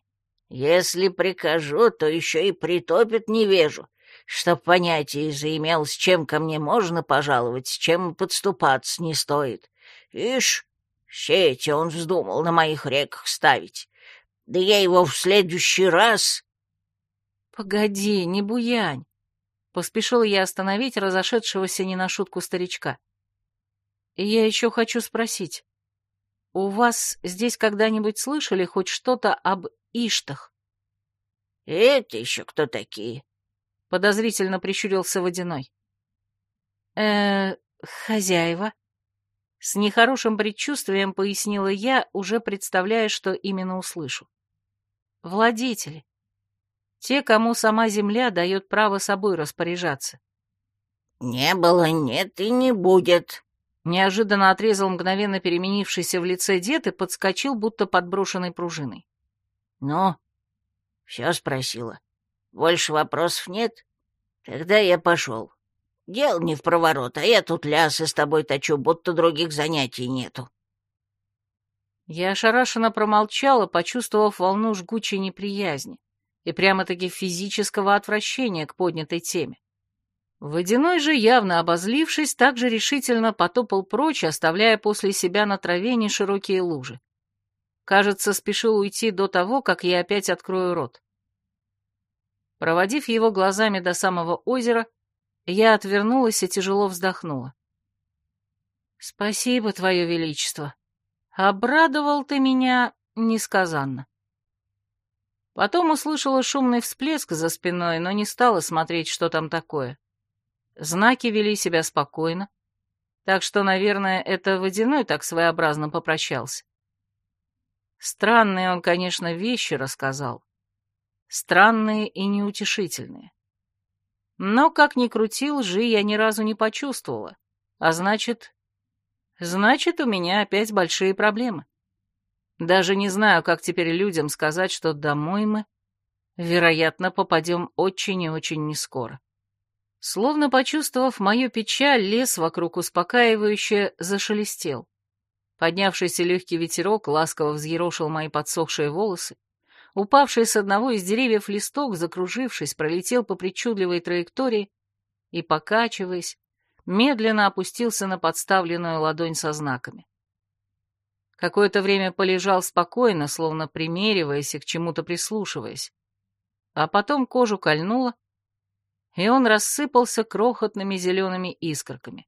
Если прикажу, то еще и притопит невежу, чтоб понятие заимел, с чем ко мне можно пожаловать, с чем подступаться не стоит. Ишь, сети он вздумал на моих реках ставить. Да я его в следующий раз... Погоди, не буянь. Поспешил я остановить разошедшегося не на шутку старичка. Я еще хочу спросить. «У вас здесь когда-нибудь слышали хоть что-то об Иштах?» «Это еще кто такие?» — подозрительно прищурился Водяной. э хозяева?» С нехорошим предчувствием пояснила я, уже представляя, что именно услышу. «Владетели. Те, кому сама земля дает право собой распоряжаться». «Не было, нет и не будет», Неожиданно отрезал мгновенно переменившийся в лице дед и подскочил, будто подброшенной пружиной. «Ну, все спросила. Больше вопросов нет? Тогда я пошел. Дел не в проворот, а я тут лясы с тобой точу, будто других занятий нету». Я ошарашенно промолчала, почувствовав волну жгучей неприязни и прямо-таки физического отвращения к поднятой теме. Водяной же, явно обозлившись, также решительно потопал прочь, оставляя после себя на траве неширокие лужи. Кажется, спешил уйти до того, как я опять открою рот. Проводив его глазами до самого озера, я отвернулась и тяжело вздохнула. «Спасибо, Твое Величество. Обрадовал ты меня несказанно». Потом услышала шумный всплеск за спиной, но не стала смотреть, что там такое. Знаки вели себя спокойно. Так что, наверное, это Водяной так своеобразно попрощался. Странные он, конечно, вещи рассказал. Странные и неутешительные. Но, как ни крути, лжи я ни разу не почувствовала. А значит... Значит, у меня опять большие проблемы. Даже не знаю, как теперь людям сказать, что домой мы, вероятно, попадем очень и очень нескоро. Словно почувствовав мою печаль, лес вокруг успокаивающе зашелестел. Поднявшийся легкий ветерок ласково взъерошил мои подсохшие волосы. Упавший с одного из деревьев листок, закружившись, пролетел по причудливой траектории и, покачиваясь, медленно опустился на подставленную ладонь со знаками. Какое-то время полежал спокойно, словно примериваясь и к чему-то прислушиваясь. А потом кожу кольнуло, и он рассыпался крохотными зелеными искорками.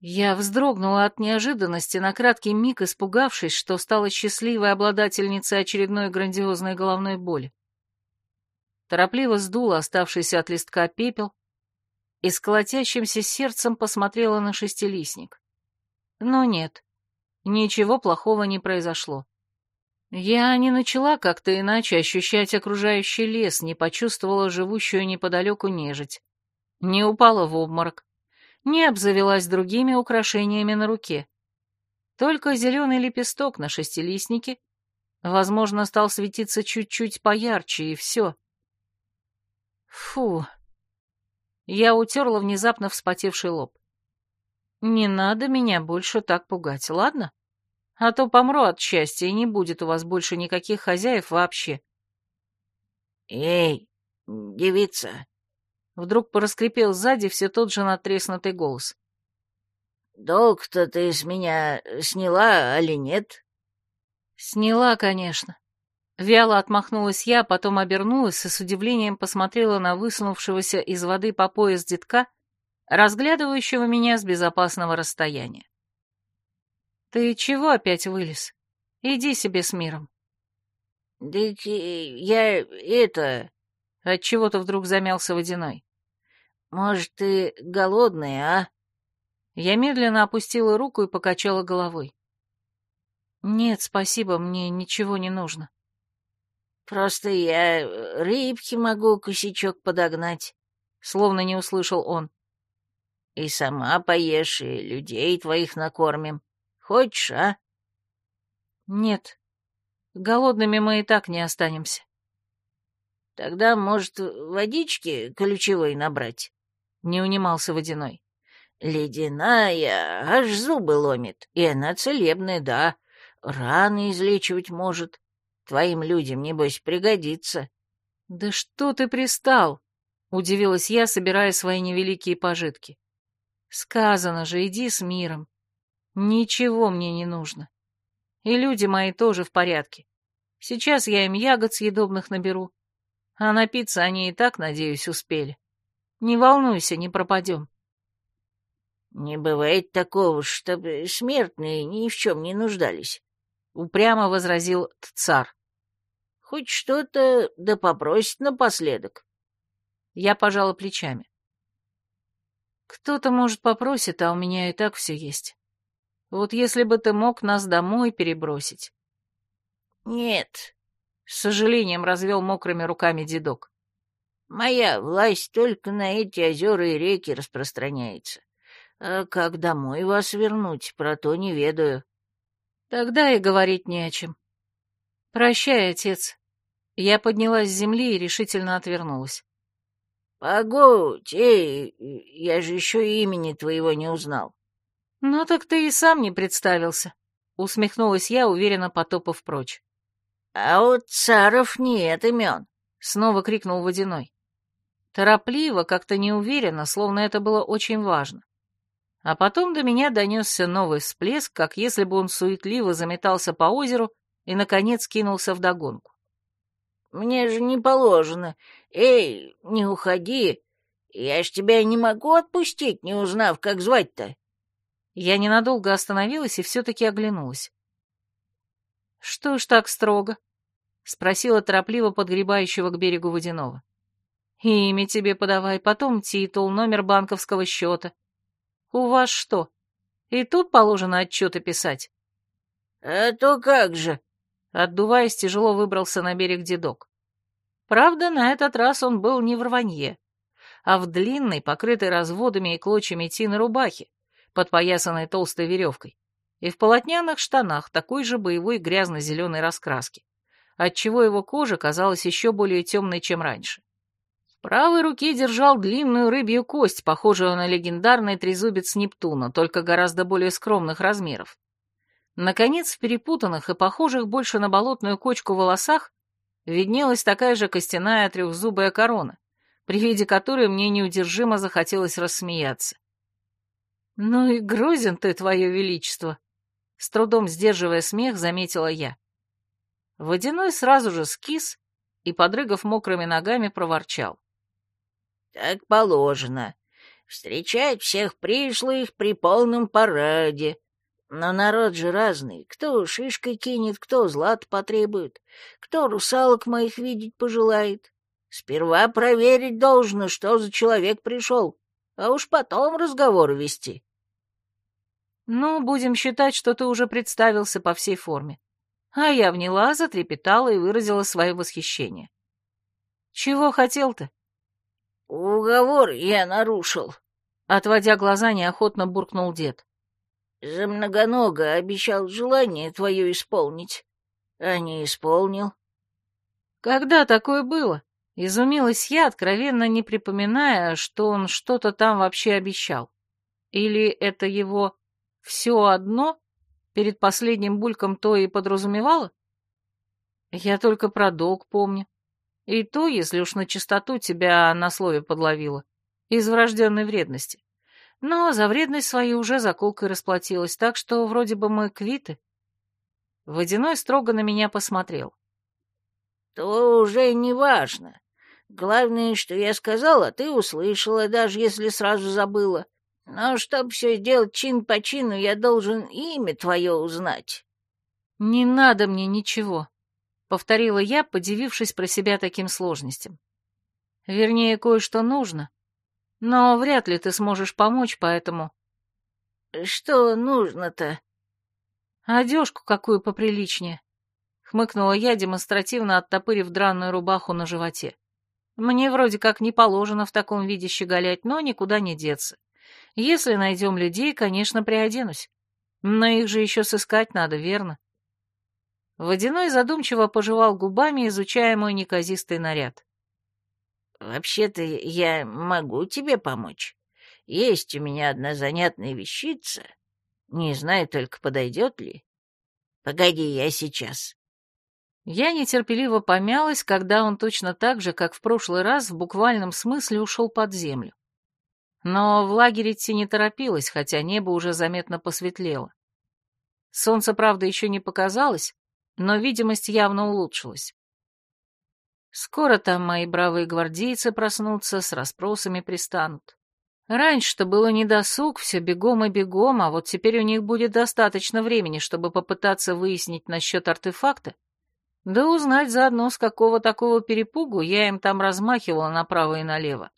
Я вздрогнула от неожиданности, на краткий миг испугавшись, что стала счастливой обладательницей очередной грандиозной головной боли. Торопливо сдула оставшийся от листка пепел и с колотящимся сердцем посмотрела на шестилистник. Но нет, Ничего плохого не произошло. Я не начала как-то иначе ощущать окружающий лес, не почувствовала живущую неподалеку нежить, не упала в обморок, не обзавелась другими украшениями на руке. Только зеленый лепесток на шестилистнике, возможно, стал светиться чуть-чуть поярче, и все. Фу. Я утерла внезапно вспотевший лоб. Не надо меня больше так пугать, ладно? А то помру от счастья, и не будет у вас больше никаких хозяев вообще. Эй, девица! Вдруг пораскрипел сзади все тот же натреснутый голос. Долг-то ты с меня сняла, али нет? Сняла, конечно. Вяло отмахнулась я, потом обернулась и с удивлением посмотрела на высунувшегося из воды по пояс детка, разглядывающего меня с безопасного расстояния. «Ты чего опять вылез? Иди себе с миром». «Да я это...» Отчего-то вдруг замялся водяной. «Может, ты голодная, а?» Я медленно опустила руку и покачала головой. «Нет, спасибо, мне ничего не нужно». «Просто я рыбки могу косячок подогнать», — словно не услышал он. «И сама поешь, и людей твоих накормим. Хочешь, а? Нет. Голодными мы и так не останемся. Тогда, может, водички ключевой набрать? Не унимался водяной. Ледяная, аж зубы ломит, и она целебная, да. Раны излечивать может. Твоим людям, небось, пригодится. Да что ты пристал? Удивилась я, собирая свои невеликие пожитки. Сказано же, иди с миром. Ничего мне не нужно. И люди мои тоже в порядке. Сейчас я им ягод съедобных наберу. А напиться они и так, надеюсь, успели. Не волнуйся, не пропадем. Не бывает такого, чтобы смертные ни в чем не нуждались, — упрямо возразил цар. Хоть что-то да попросит напоследок. Я пожала плечами. Кто-то, может, попросит, а у меня и так все есть. Вот если бы ты мог нас домой перебросить. Нет, с сожалением развел мокрыми руками дедок. Моя власть только на эти озера и реки распространяется. А как домой вас вернуть, про то не ведаю. Тогда и говорить не о чем. Прощай, отец. Я поднялась с земли и решительно отвернулась. Погодь, эй, я же еще имени твоего не узнал. «Ну так ты и сам не представился», — усмехнулась я, уверенно потопав прочь. «А у царов нет имен», — снова крикнул Водяной. Торопливо, как-то неуверенно, словно это было очень важно. А потом до меня донесся новый всплеск, как если бы он суетливо заметался по озеру и, наконец, кинулся вдогонку. «Мне же не положено. Эй, не уходи. Я ж тебя не могу отпустить, не узнав, как звать-то». Я ненадолго остановилась и все-таки оглянулась. «Что ж так строго?» — спросила торопливо подгребающего к берегу водяного. «Имя тебе подавай, потом титул, номер банковского счета. У вас что, и тут положено отчеты писать? А то как же. Отдуваясь, тяжело выбрался на берег дедок. Правда, на этот раз он был не в рванье, а в длинной, покрытой разводами и клочьями тины рубахе, подпоясанной толстой веревкой, и в полотняных штанах такой же боевой грязно-зеленой раскраски, отчего его кожа казалась еще более темной, чем раньше. В правой руке держал длинную рыбью кость, похожую на легендарный трезубец Нептуна, только гораздо более скромных размеров. Наконец, в перепутанных и похожих больше на болотную кочку волосах виднелась такая же костяная трехзубая корона, при виде которой мне неудержимо захотелось рассмеяться. «Ну и грозен ты, твое величество!» С трудом сдерживая смех, заметила я. Водяной сразу же скис и, подрыгав мокрыми ногами, проворчал. «Так положено. Встречать всех пришлых при полном параде, но народ же разный. Кто шишкой кинет, кто злат потребует, кто русалок моих видеть пожелает. Сперва проверить должно, что за человек пришел, а уж потом разговор вести. Ну, будем считать, что ты уже представился по всей форме. А я вняла, затрепетала и выразила свое восхищение. Чего хотел ты? Уговор я нарушил. Отводя глаза, неохотно буркнул дед. За многонога обещал желание твое исполнить, а не исполнил. Когда такое было? Изумилась я, откровенно не припоминая, что он что-то там вообще обещал. Или это его «все одно» перед последним бульком то и подразумевало? Я только про долг помню. И то, если уж на чистоту тебя на слове подловила, из врожденной вредности. Но за вредность свою уже заколкой расплатилась, так что вроде бы мы квиты. Водяной строго на меня посмотрел. То уже не важно. Главное, что я сказала, ты услышала, даже если сразу забыла. Но чтобы все сделать чин по чину, я должен имя твое узнать. Не надо мне ничего, — повторила я, подивившись про себя таким сложностям. Вернее, кое-что нужно, но вряд ли ты сможешь помочь, поэтому... Что нужно-то? Одежку какую поприличнее. Хмыкнула я, демонстративно оттопырив дранную рубаху на животе. Мне вроде как не положено в таком виде щеголять, но никуда не деться. Если найдем людей, конечно, приоденусь. Но их же еще сыскать надо, верно? Водяной задумчиво пожевал губами, изучая мой неказистый наряд. «Вообще-то я могу тебе помочь. Есть у меня одна занятная вещица. Не знаю только, подойдет ли. Погоди, я сейчас». Я нетерпеливо помялась, когда он точно так же, как в прошлый раз, в буквальном смысле ушел под землю. Но в лагерь идти не торопилась, хотя небо уже заметно посветлело. Солнце, правда, еще не показалось, но видимость явно улучшилась. Скоро там мои бравые гвардейцы проснутся, с расспросами пристанут. Раньше-то было не досуг, все бегом и бегом, а вот теперь у них будет достаточно времени, чтобы попытаться выяснить насчет артефакта, да узнать заодно, с какого такого перепугу я им там размахивала направо и налево.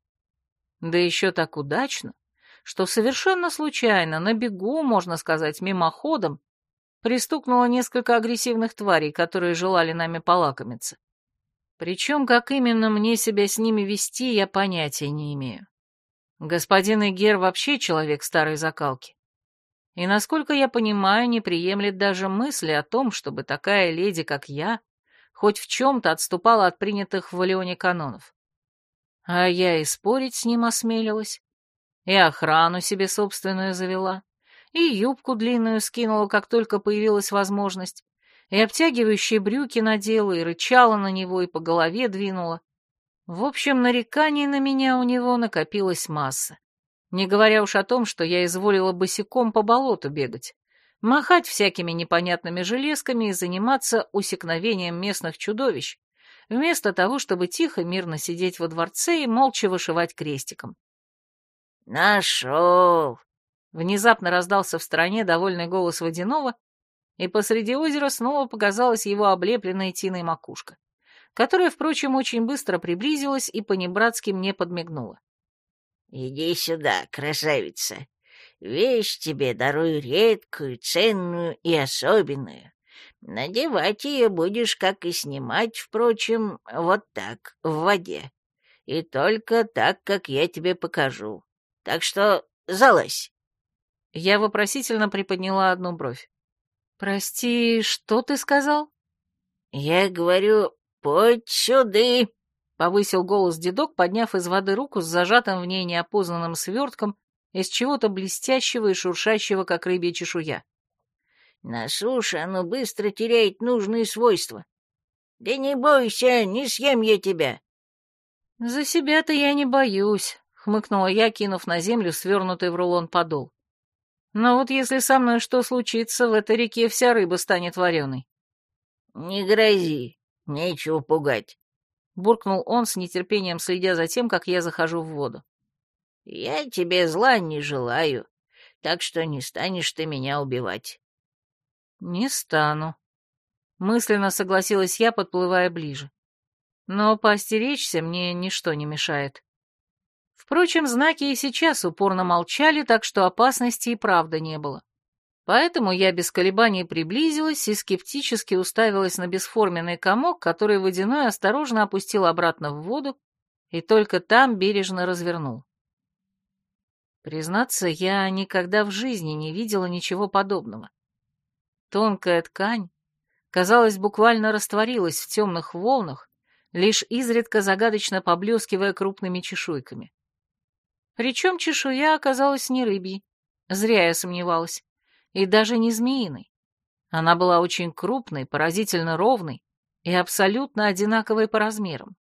Да еще так удачно, что совершенно случайно, на бегу, можно сказать, мимоходом, пристукнуло несколько агрессивных тварей, которые желали нами полакомиться. Причем, как именно мне себя с ними вести, я понятия не имею. Господин Игер вообще человек старой закалки. И, насколько я понимаю, не приемлет даже мысли о том, чтобы такая леди, как я, хоть в чем-то отступала от принятых в Валионе канонов. А я и спорить с ним осмелилась, и охрану себе собственную завела, и юбку длинную скинула, как только появилась возможность, и обтягивающие брюки надела, и рычала на него, и по голове двинула. В общем, нареканий на меня у него накопилась масса. Не говоря уж о том, что я изволила босиком по болоту бегать, махать всякими непонятными железками и заниматься усекновением местных чудовищ, вместо того, чтобы тихо, мирно сидеть во дворце и молча вышивать крестиком. «Нашел!» Внезапно раздался в стороне довольный голос Водянова, и посреди озера снова показалась его облепленная тиной макушка, которая, впрочем, очень быстро приблизилась и по-небратски мне подмигнула. «Иди сюда, красавица. Вещь тебе дарую редкую, ценную и особенную. Надевать ее будешь, как и снимать, впрочем, вот так, в воде. И только так, как я тебе покажу. Так что залазь. Я вопросительно приподняла одну бровь. «Прости, что ты сказал?» «Я говорю, подь сюды!» — повысил голос дедок, подняв из воды руку с зажатым в ней неопознанным свертком из чего-то блестящего и шуршащего, как рыбья чешуя. «На суше оно быстро теряет нужные свойства. Да не бойся, не съем я тебя!» «За себя-то я не боюсь», — хмыкнула я, кинув на землю свернутый в рулон подол. «Но вот если со мной что случится, в этой реке вся рыба станет вареной». «Не грози, нечего пугать», — буркнул он с нетерпением, следя за тем, как я захожу в воду. «Я тебе зла не желаю, так что не станешь ты меня убивать». «Не стану», — мысленно согласилась я, подплывая ближе. «Но поостеречься мне ничто не мешает». Впрочем, знаки и сейчас упорно молчали, так что опасности и правда не было. Поэтому я без колебаний приблизилась и скептически уставилась на бесформенный комок, который водяной осторожно опустил обратно в воду и только там бережно развернул. Признаться, я никогда в жизни не видела ничего подобного. Тонкая ткань, казалось, буквально растворилась в темных волнах, лишь изредка загадочно поблескивая крупными чешуйками. Причем чешуя оказалась не рыбьей, зря я сомневалась, и даже не змеиной. Она была очень крупной, поразительно ровной и абсолютно одинаковой по размерам.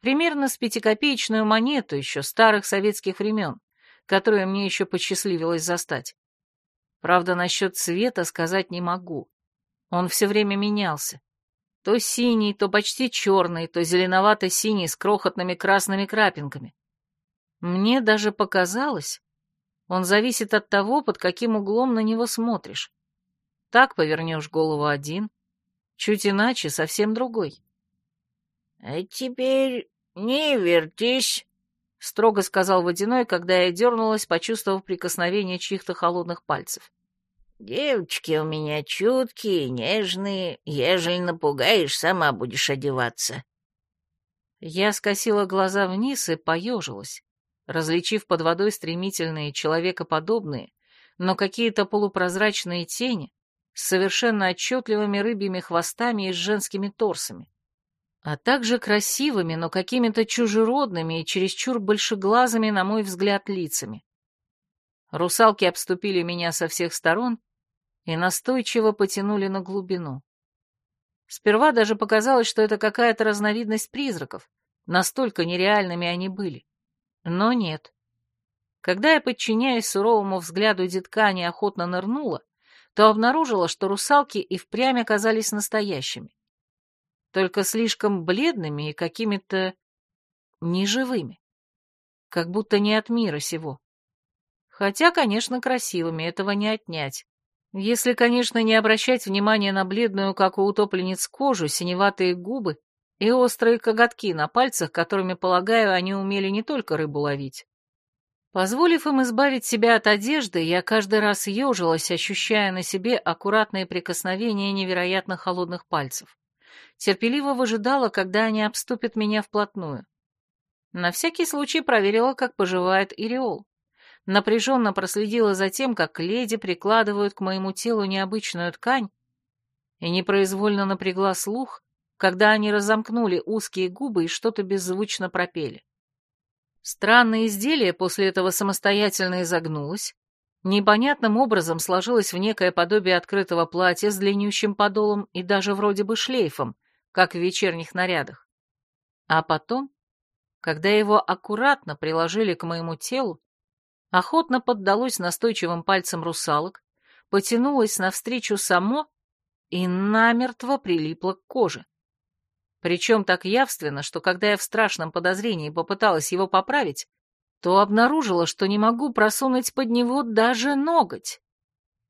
Примерно с пятикопеечную монету еще старых советских времен, которую мне еще посчастливилось застать. Правда, насчет цвета сказать не могу. Он все время менялся. То синий, то почти черный, то зеленовато-синий с крохотными красными крапинками. Мне даже показалось, он зависит от того, под каким углом на него смотришь. Так повернешь голову один, чуть иначе совсем другой. — А теперь не вертись, — строго сказал Водяной, когда я дернулась, почувствовав прикосновение чьих-то холодных пальцев. «Девочки у меня чуткие, нежные. Ежели напугаешь, сама будешь одеваться». Я скосила глаза вниз и поежилась различив под водой стремительные человекоподобные, но какие-то полупрозрачные тени с совершенно отчетливыми рыбьими хвостами и с женскими торсами, а также красивыми, но какими-то чужеродными и чересчур большеглазыми, на мой взгляд, лицами. Русалки обступили меня со всех сторон и настойчиво потянули на глубину. Сперва даже показалось, что это какая-то разновидность призраков, настолько нереальными они были. Но нет. Когда я, подчиняясь суровому взгляду детка, неохотно нырнула, то обнаружила, что русалки и впрямь оказались настоящими. Только слишком бледными и какими-то неживыми. Как будто не от мира сего. Хотя, конечно, красивыми, этого не отнять. Если, конечно, не обращать внимания на бледную, как у утопленниц, кожу, синеватые губы и острые коготки на пальцах, которыми, полагаю, они умели не только рыбу ловить. Позволив им избавить себя от одежды, я каждый раз ежилась, ощущая на себе аккуратные прикосновения невероятно холодных пальцев. Терпеливо выжидала, когда они обступят меня вплотную. На всякий случай проверила, как поживает Иреол. Напряженно проследила за тем, как леди прикладывают к моему телу необычную ткань, и непроизвольно напрягла слух, когда они разомкнули узкие губы и что-то беззвучно пропели. Странное изделие после этого самостоятельно изогнулось, непонятным образом сложилось в некое подобие открытого платья с длиннющим подолом и даже вроде бы шлейфом, как в вечерних нарядах. А потом, когда его аккуратно приложили к моему телу, охотно поддалось настойчивым пальцам русалок, потянулось навстречу само и намертво прилипло к коже. Причем так явственно, что когда я в страшном подозрении попыталась его поправить, то обнаружила, что не могу просунуть под него даже ноготь.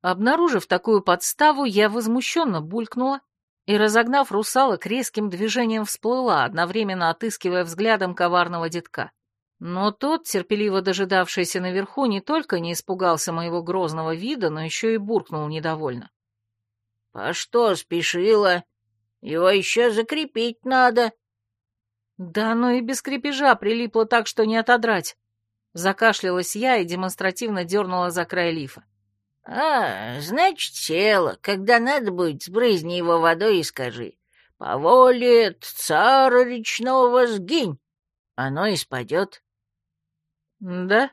Обнаружив такую подставу, я возмущенно булькнула и, разогнав русалок, резким движением всплыла, одновременно отыскивая взглядом коварного детка. Но тот, терпеливо дожидавшийся наверху, не только не испугался моего грозного вида, но еще и буркнул недовольно. — По что спешила? Его еще закрепить надо. — Да оно и без крепежа прилипло так, что не отодрать. Закашлялась я и демонстративно дернула за край лифа. — А, значит, села. Когда надо будет, сбрызни его водой и скажи. По воле цара речного сгинь. Оно и спадет. «Да?»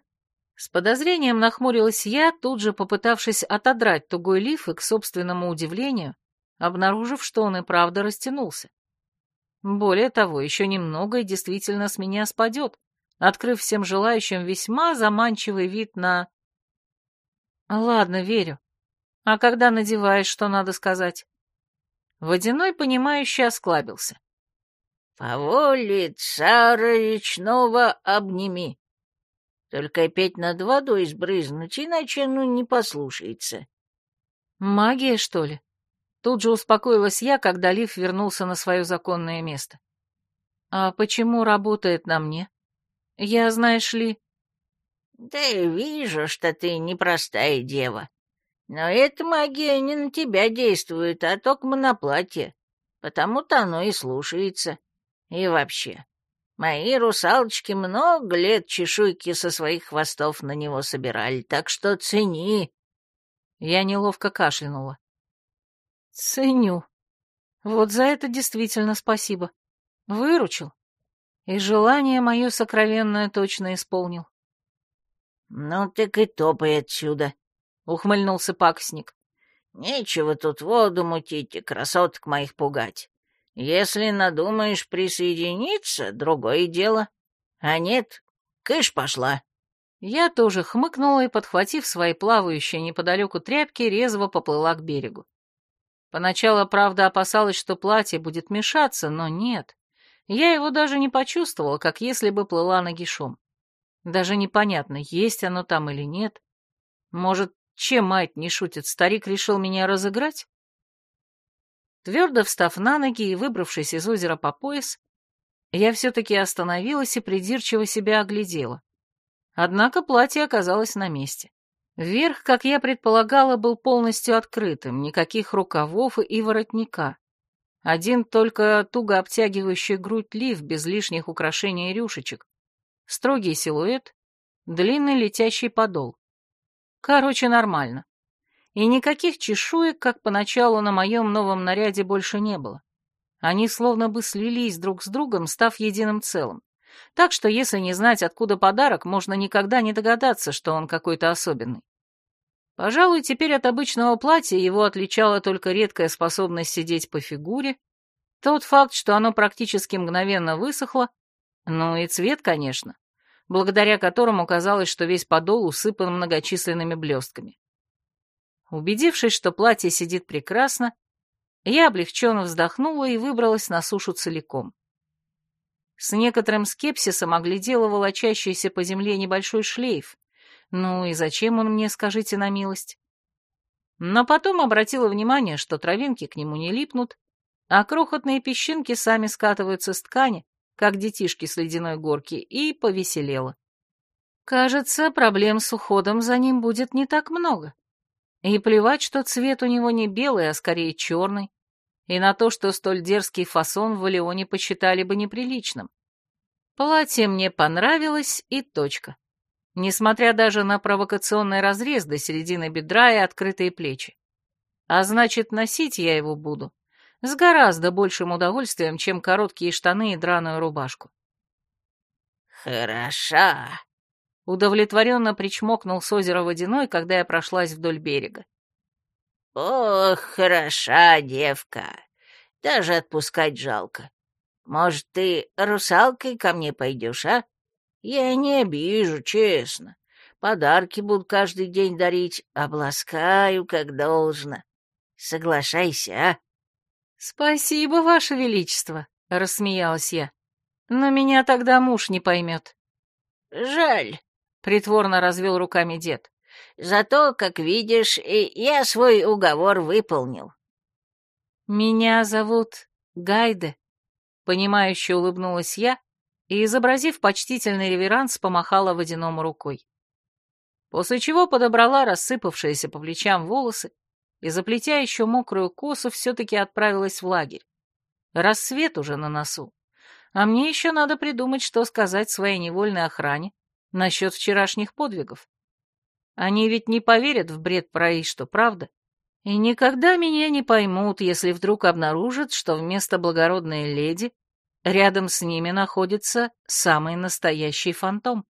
С подозрением нахмурилась я, тут же попытавшись отодрать тугой лиф и, к собственному удивлению, обнаружив, что он и правда растянулся. Более того, еще немного и действительно с меня спадет, открыв всем желающим весьма заманчивый вид на... Ладно, верю. А когда надеваешь, что надо сказать? Водяной, понимающе осклабился. — По воле цара речного обними. Только опять над водой сбрызнуть, иначе ну не послушается. Магия, что ли? Тут же успокоилась я, когда Лив вернулся на свое законное место. А почему работает на мне? Я, знаешь ли... Да вижу, что ты непростая дева. Но эта магия не на тебя действует, а только на платье. Потому-то оно и слушается. И вообще, Мои русалочки много лет чешуйки со своих хвостов на него собирали, так что цени. Я неловко кашлянула. Ценю. Вот за это действительно спасибо. Выручил. И желание мое сокровенное точно исполнил. Ну так и топай отсюда, — ухмыльнулся паксник. Нечего тут воду мутить и красоток моих пугать. Если надумаешь присоединиться, другое дело. А нет, кыш пошла. Я тоже хмыкнула и, подхватив свои плавающие неподалеку тряпки, резво поплыла к берегу. Поначалу, правда, опасалась, что платье будет мешаться, но нет. Я его даже не почувствовала, как если бы плыла нагишом. Даже непонятно, есть оно там или нет. Может, чем мать не шутит, старик решил меня разыграть? Твердо встав на ноги и выбравшись из озера по пояс, я все-таки остановилась и придирчиво себя оглядела. Однако платье оказалось на месте. Верх, как я предполагала, был полностью открытым, никаких рукавов и воротника. Один только туго обтягивающий грудь лиф без лишних украшений и рюшечек, строгий силуэт, длинный летящий подол. Короче, нормально и никаких чешуек, как поначалу на моем новом наряде, больше не было. Они словно бы слились друг с другом, став единым целым. Так что, если не знать, откуда подарок, можно никогда не догадаться, что он какой-то особенный. Пожалуй, теперь от обычного платья его отличала только редкая способность сидеть по фигуре, тот факт, что оно практически мгновенно высохло, ну и цвет, конечно, благодаря которому казалось, что весь подол усыпан многочисленными блестками. Убедившись, что платье сидит прекрасно, я облегченно вздохнула и выбралась на сушу целиком. С некоторым скепсисом оглядела волочащийся по земле небольшой шлейф. Ну и зачем он мне, скажите на милость? Но потом обратила внимание, что травинки к нему не липнут, а крохотные песчинки сами скатываются с ткани, как детишки с ледяной горки, и повеселела. Кажется, проблем с уходом за ним будет не так много. И плевать, что цвет у него не белый, а скорее черный, и на то, что столь дерзкий фасон в Валионе посчитали бы неприличным. Платье мне понравилось, и точка. Несмотря даже на провокационный разрез до середины бедра и открытые плечи. А значит, носить я его буду с гораздо большим удовольствием, чем короткие штаны и драную рубашку. «Хороша!» Удовлетворенно причмокнул с озера водяной, когда я прошлась вдоль берега. «Ох, хороша девка! Даже отпускать жалко. Может, ты русалкой ко мне пойдешь, а? Я не обижу, честно. Подарки буду каждый день дарить, обласкаю, как должно. Соглашайся, а?» «Спасибо, Ваше Величество», — рассмеялась я. «Но меня тогда муж не поймет». «Жаль притворно развел руками дед. Зато, как видишь, я свой уговор выполнил. Меня зовут Гайде, понимающе улыбнулась я и, изобразив почтительный реверанс, помахала водяному рукой. После чего подобрала рассыпавшиеся по плечам волосы и, заплетя еще мокрую косу, все-таки отправилась в лагерь. Рассвет уже на носу. А мне еще надо придумать, что сказать своей невольной охране насчет вчерашних подвигов. Они ведь не поверят в бред про Ишту, правда? И никогда меня не поймут, если вдруг обнаружат, что вместо благородной леди рядом с ними находится самый настоящий фантом.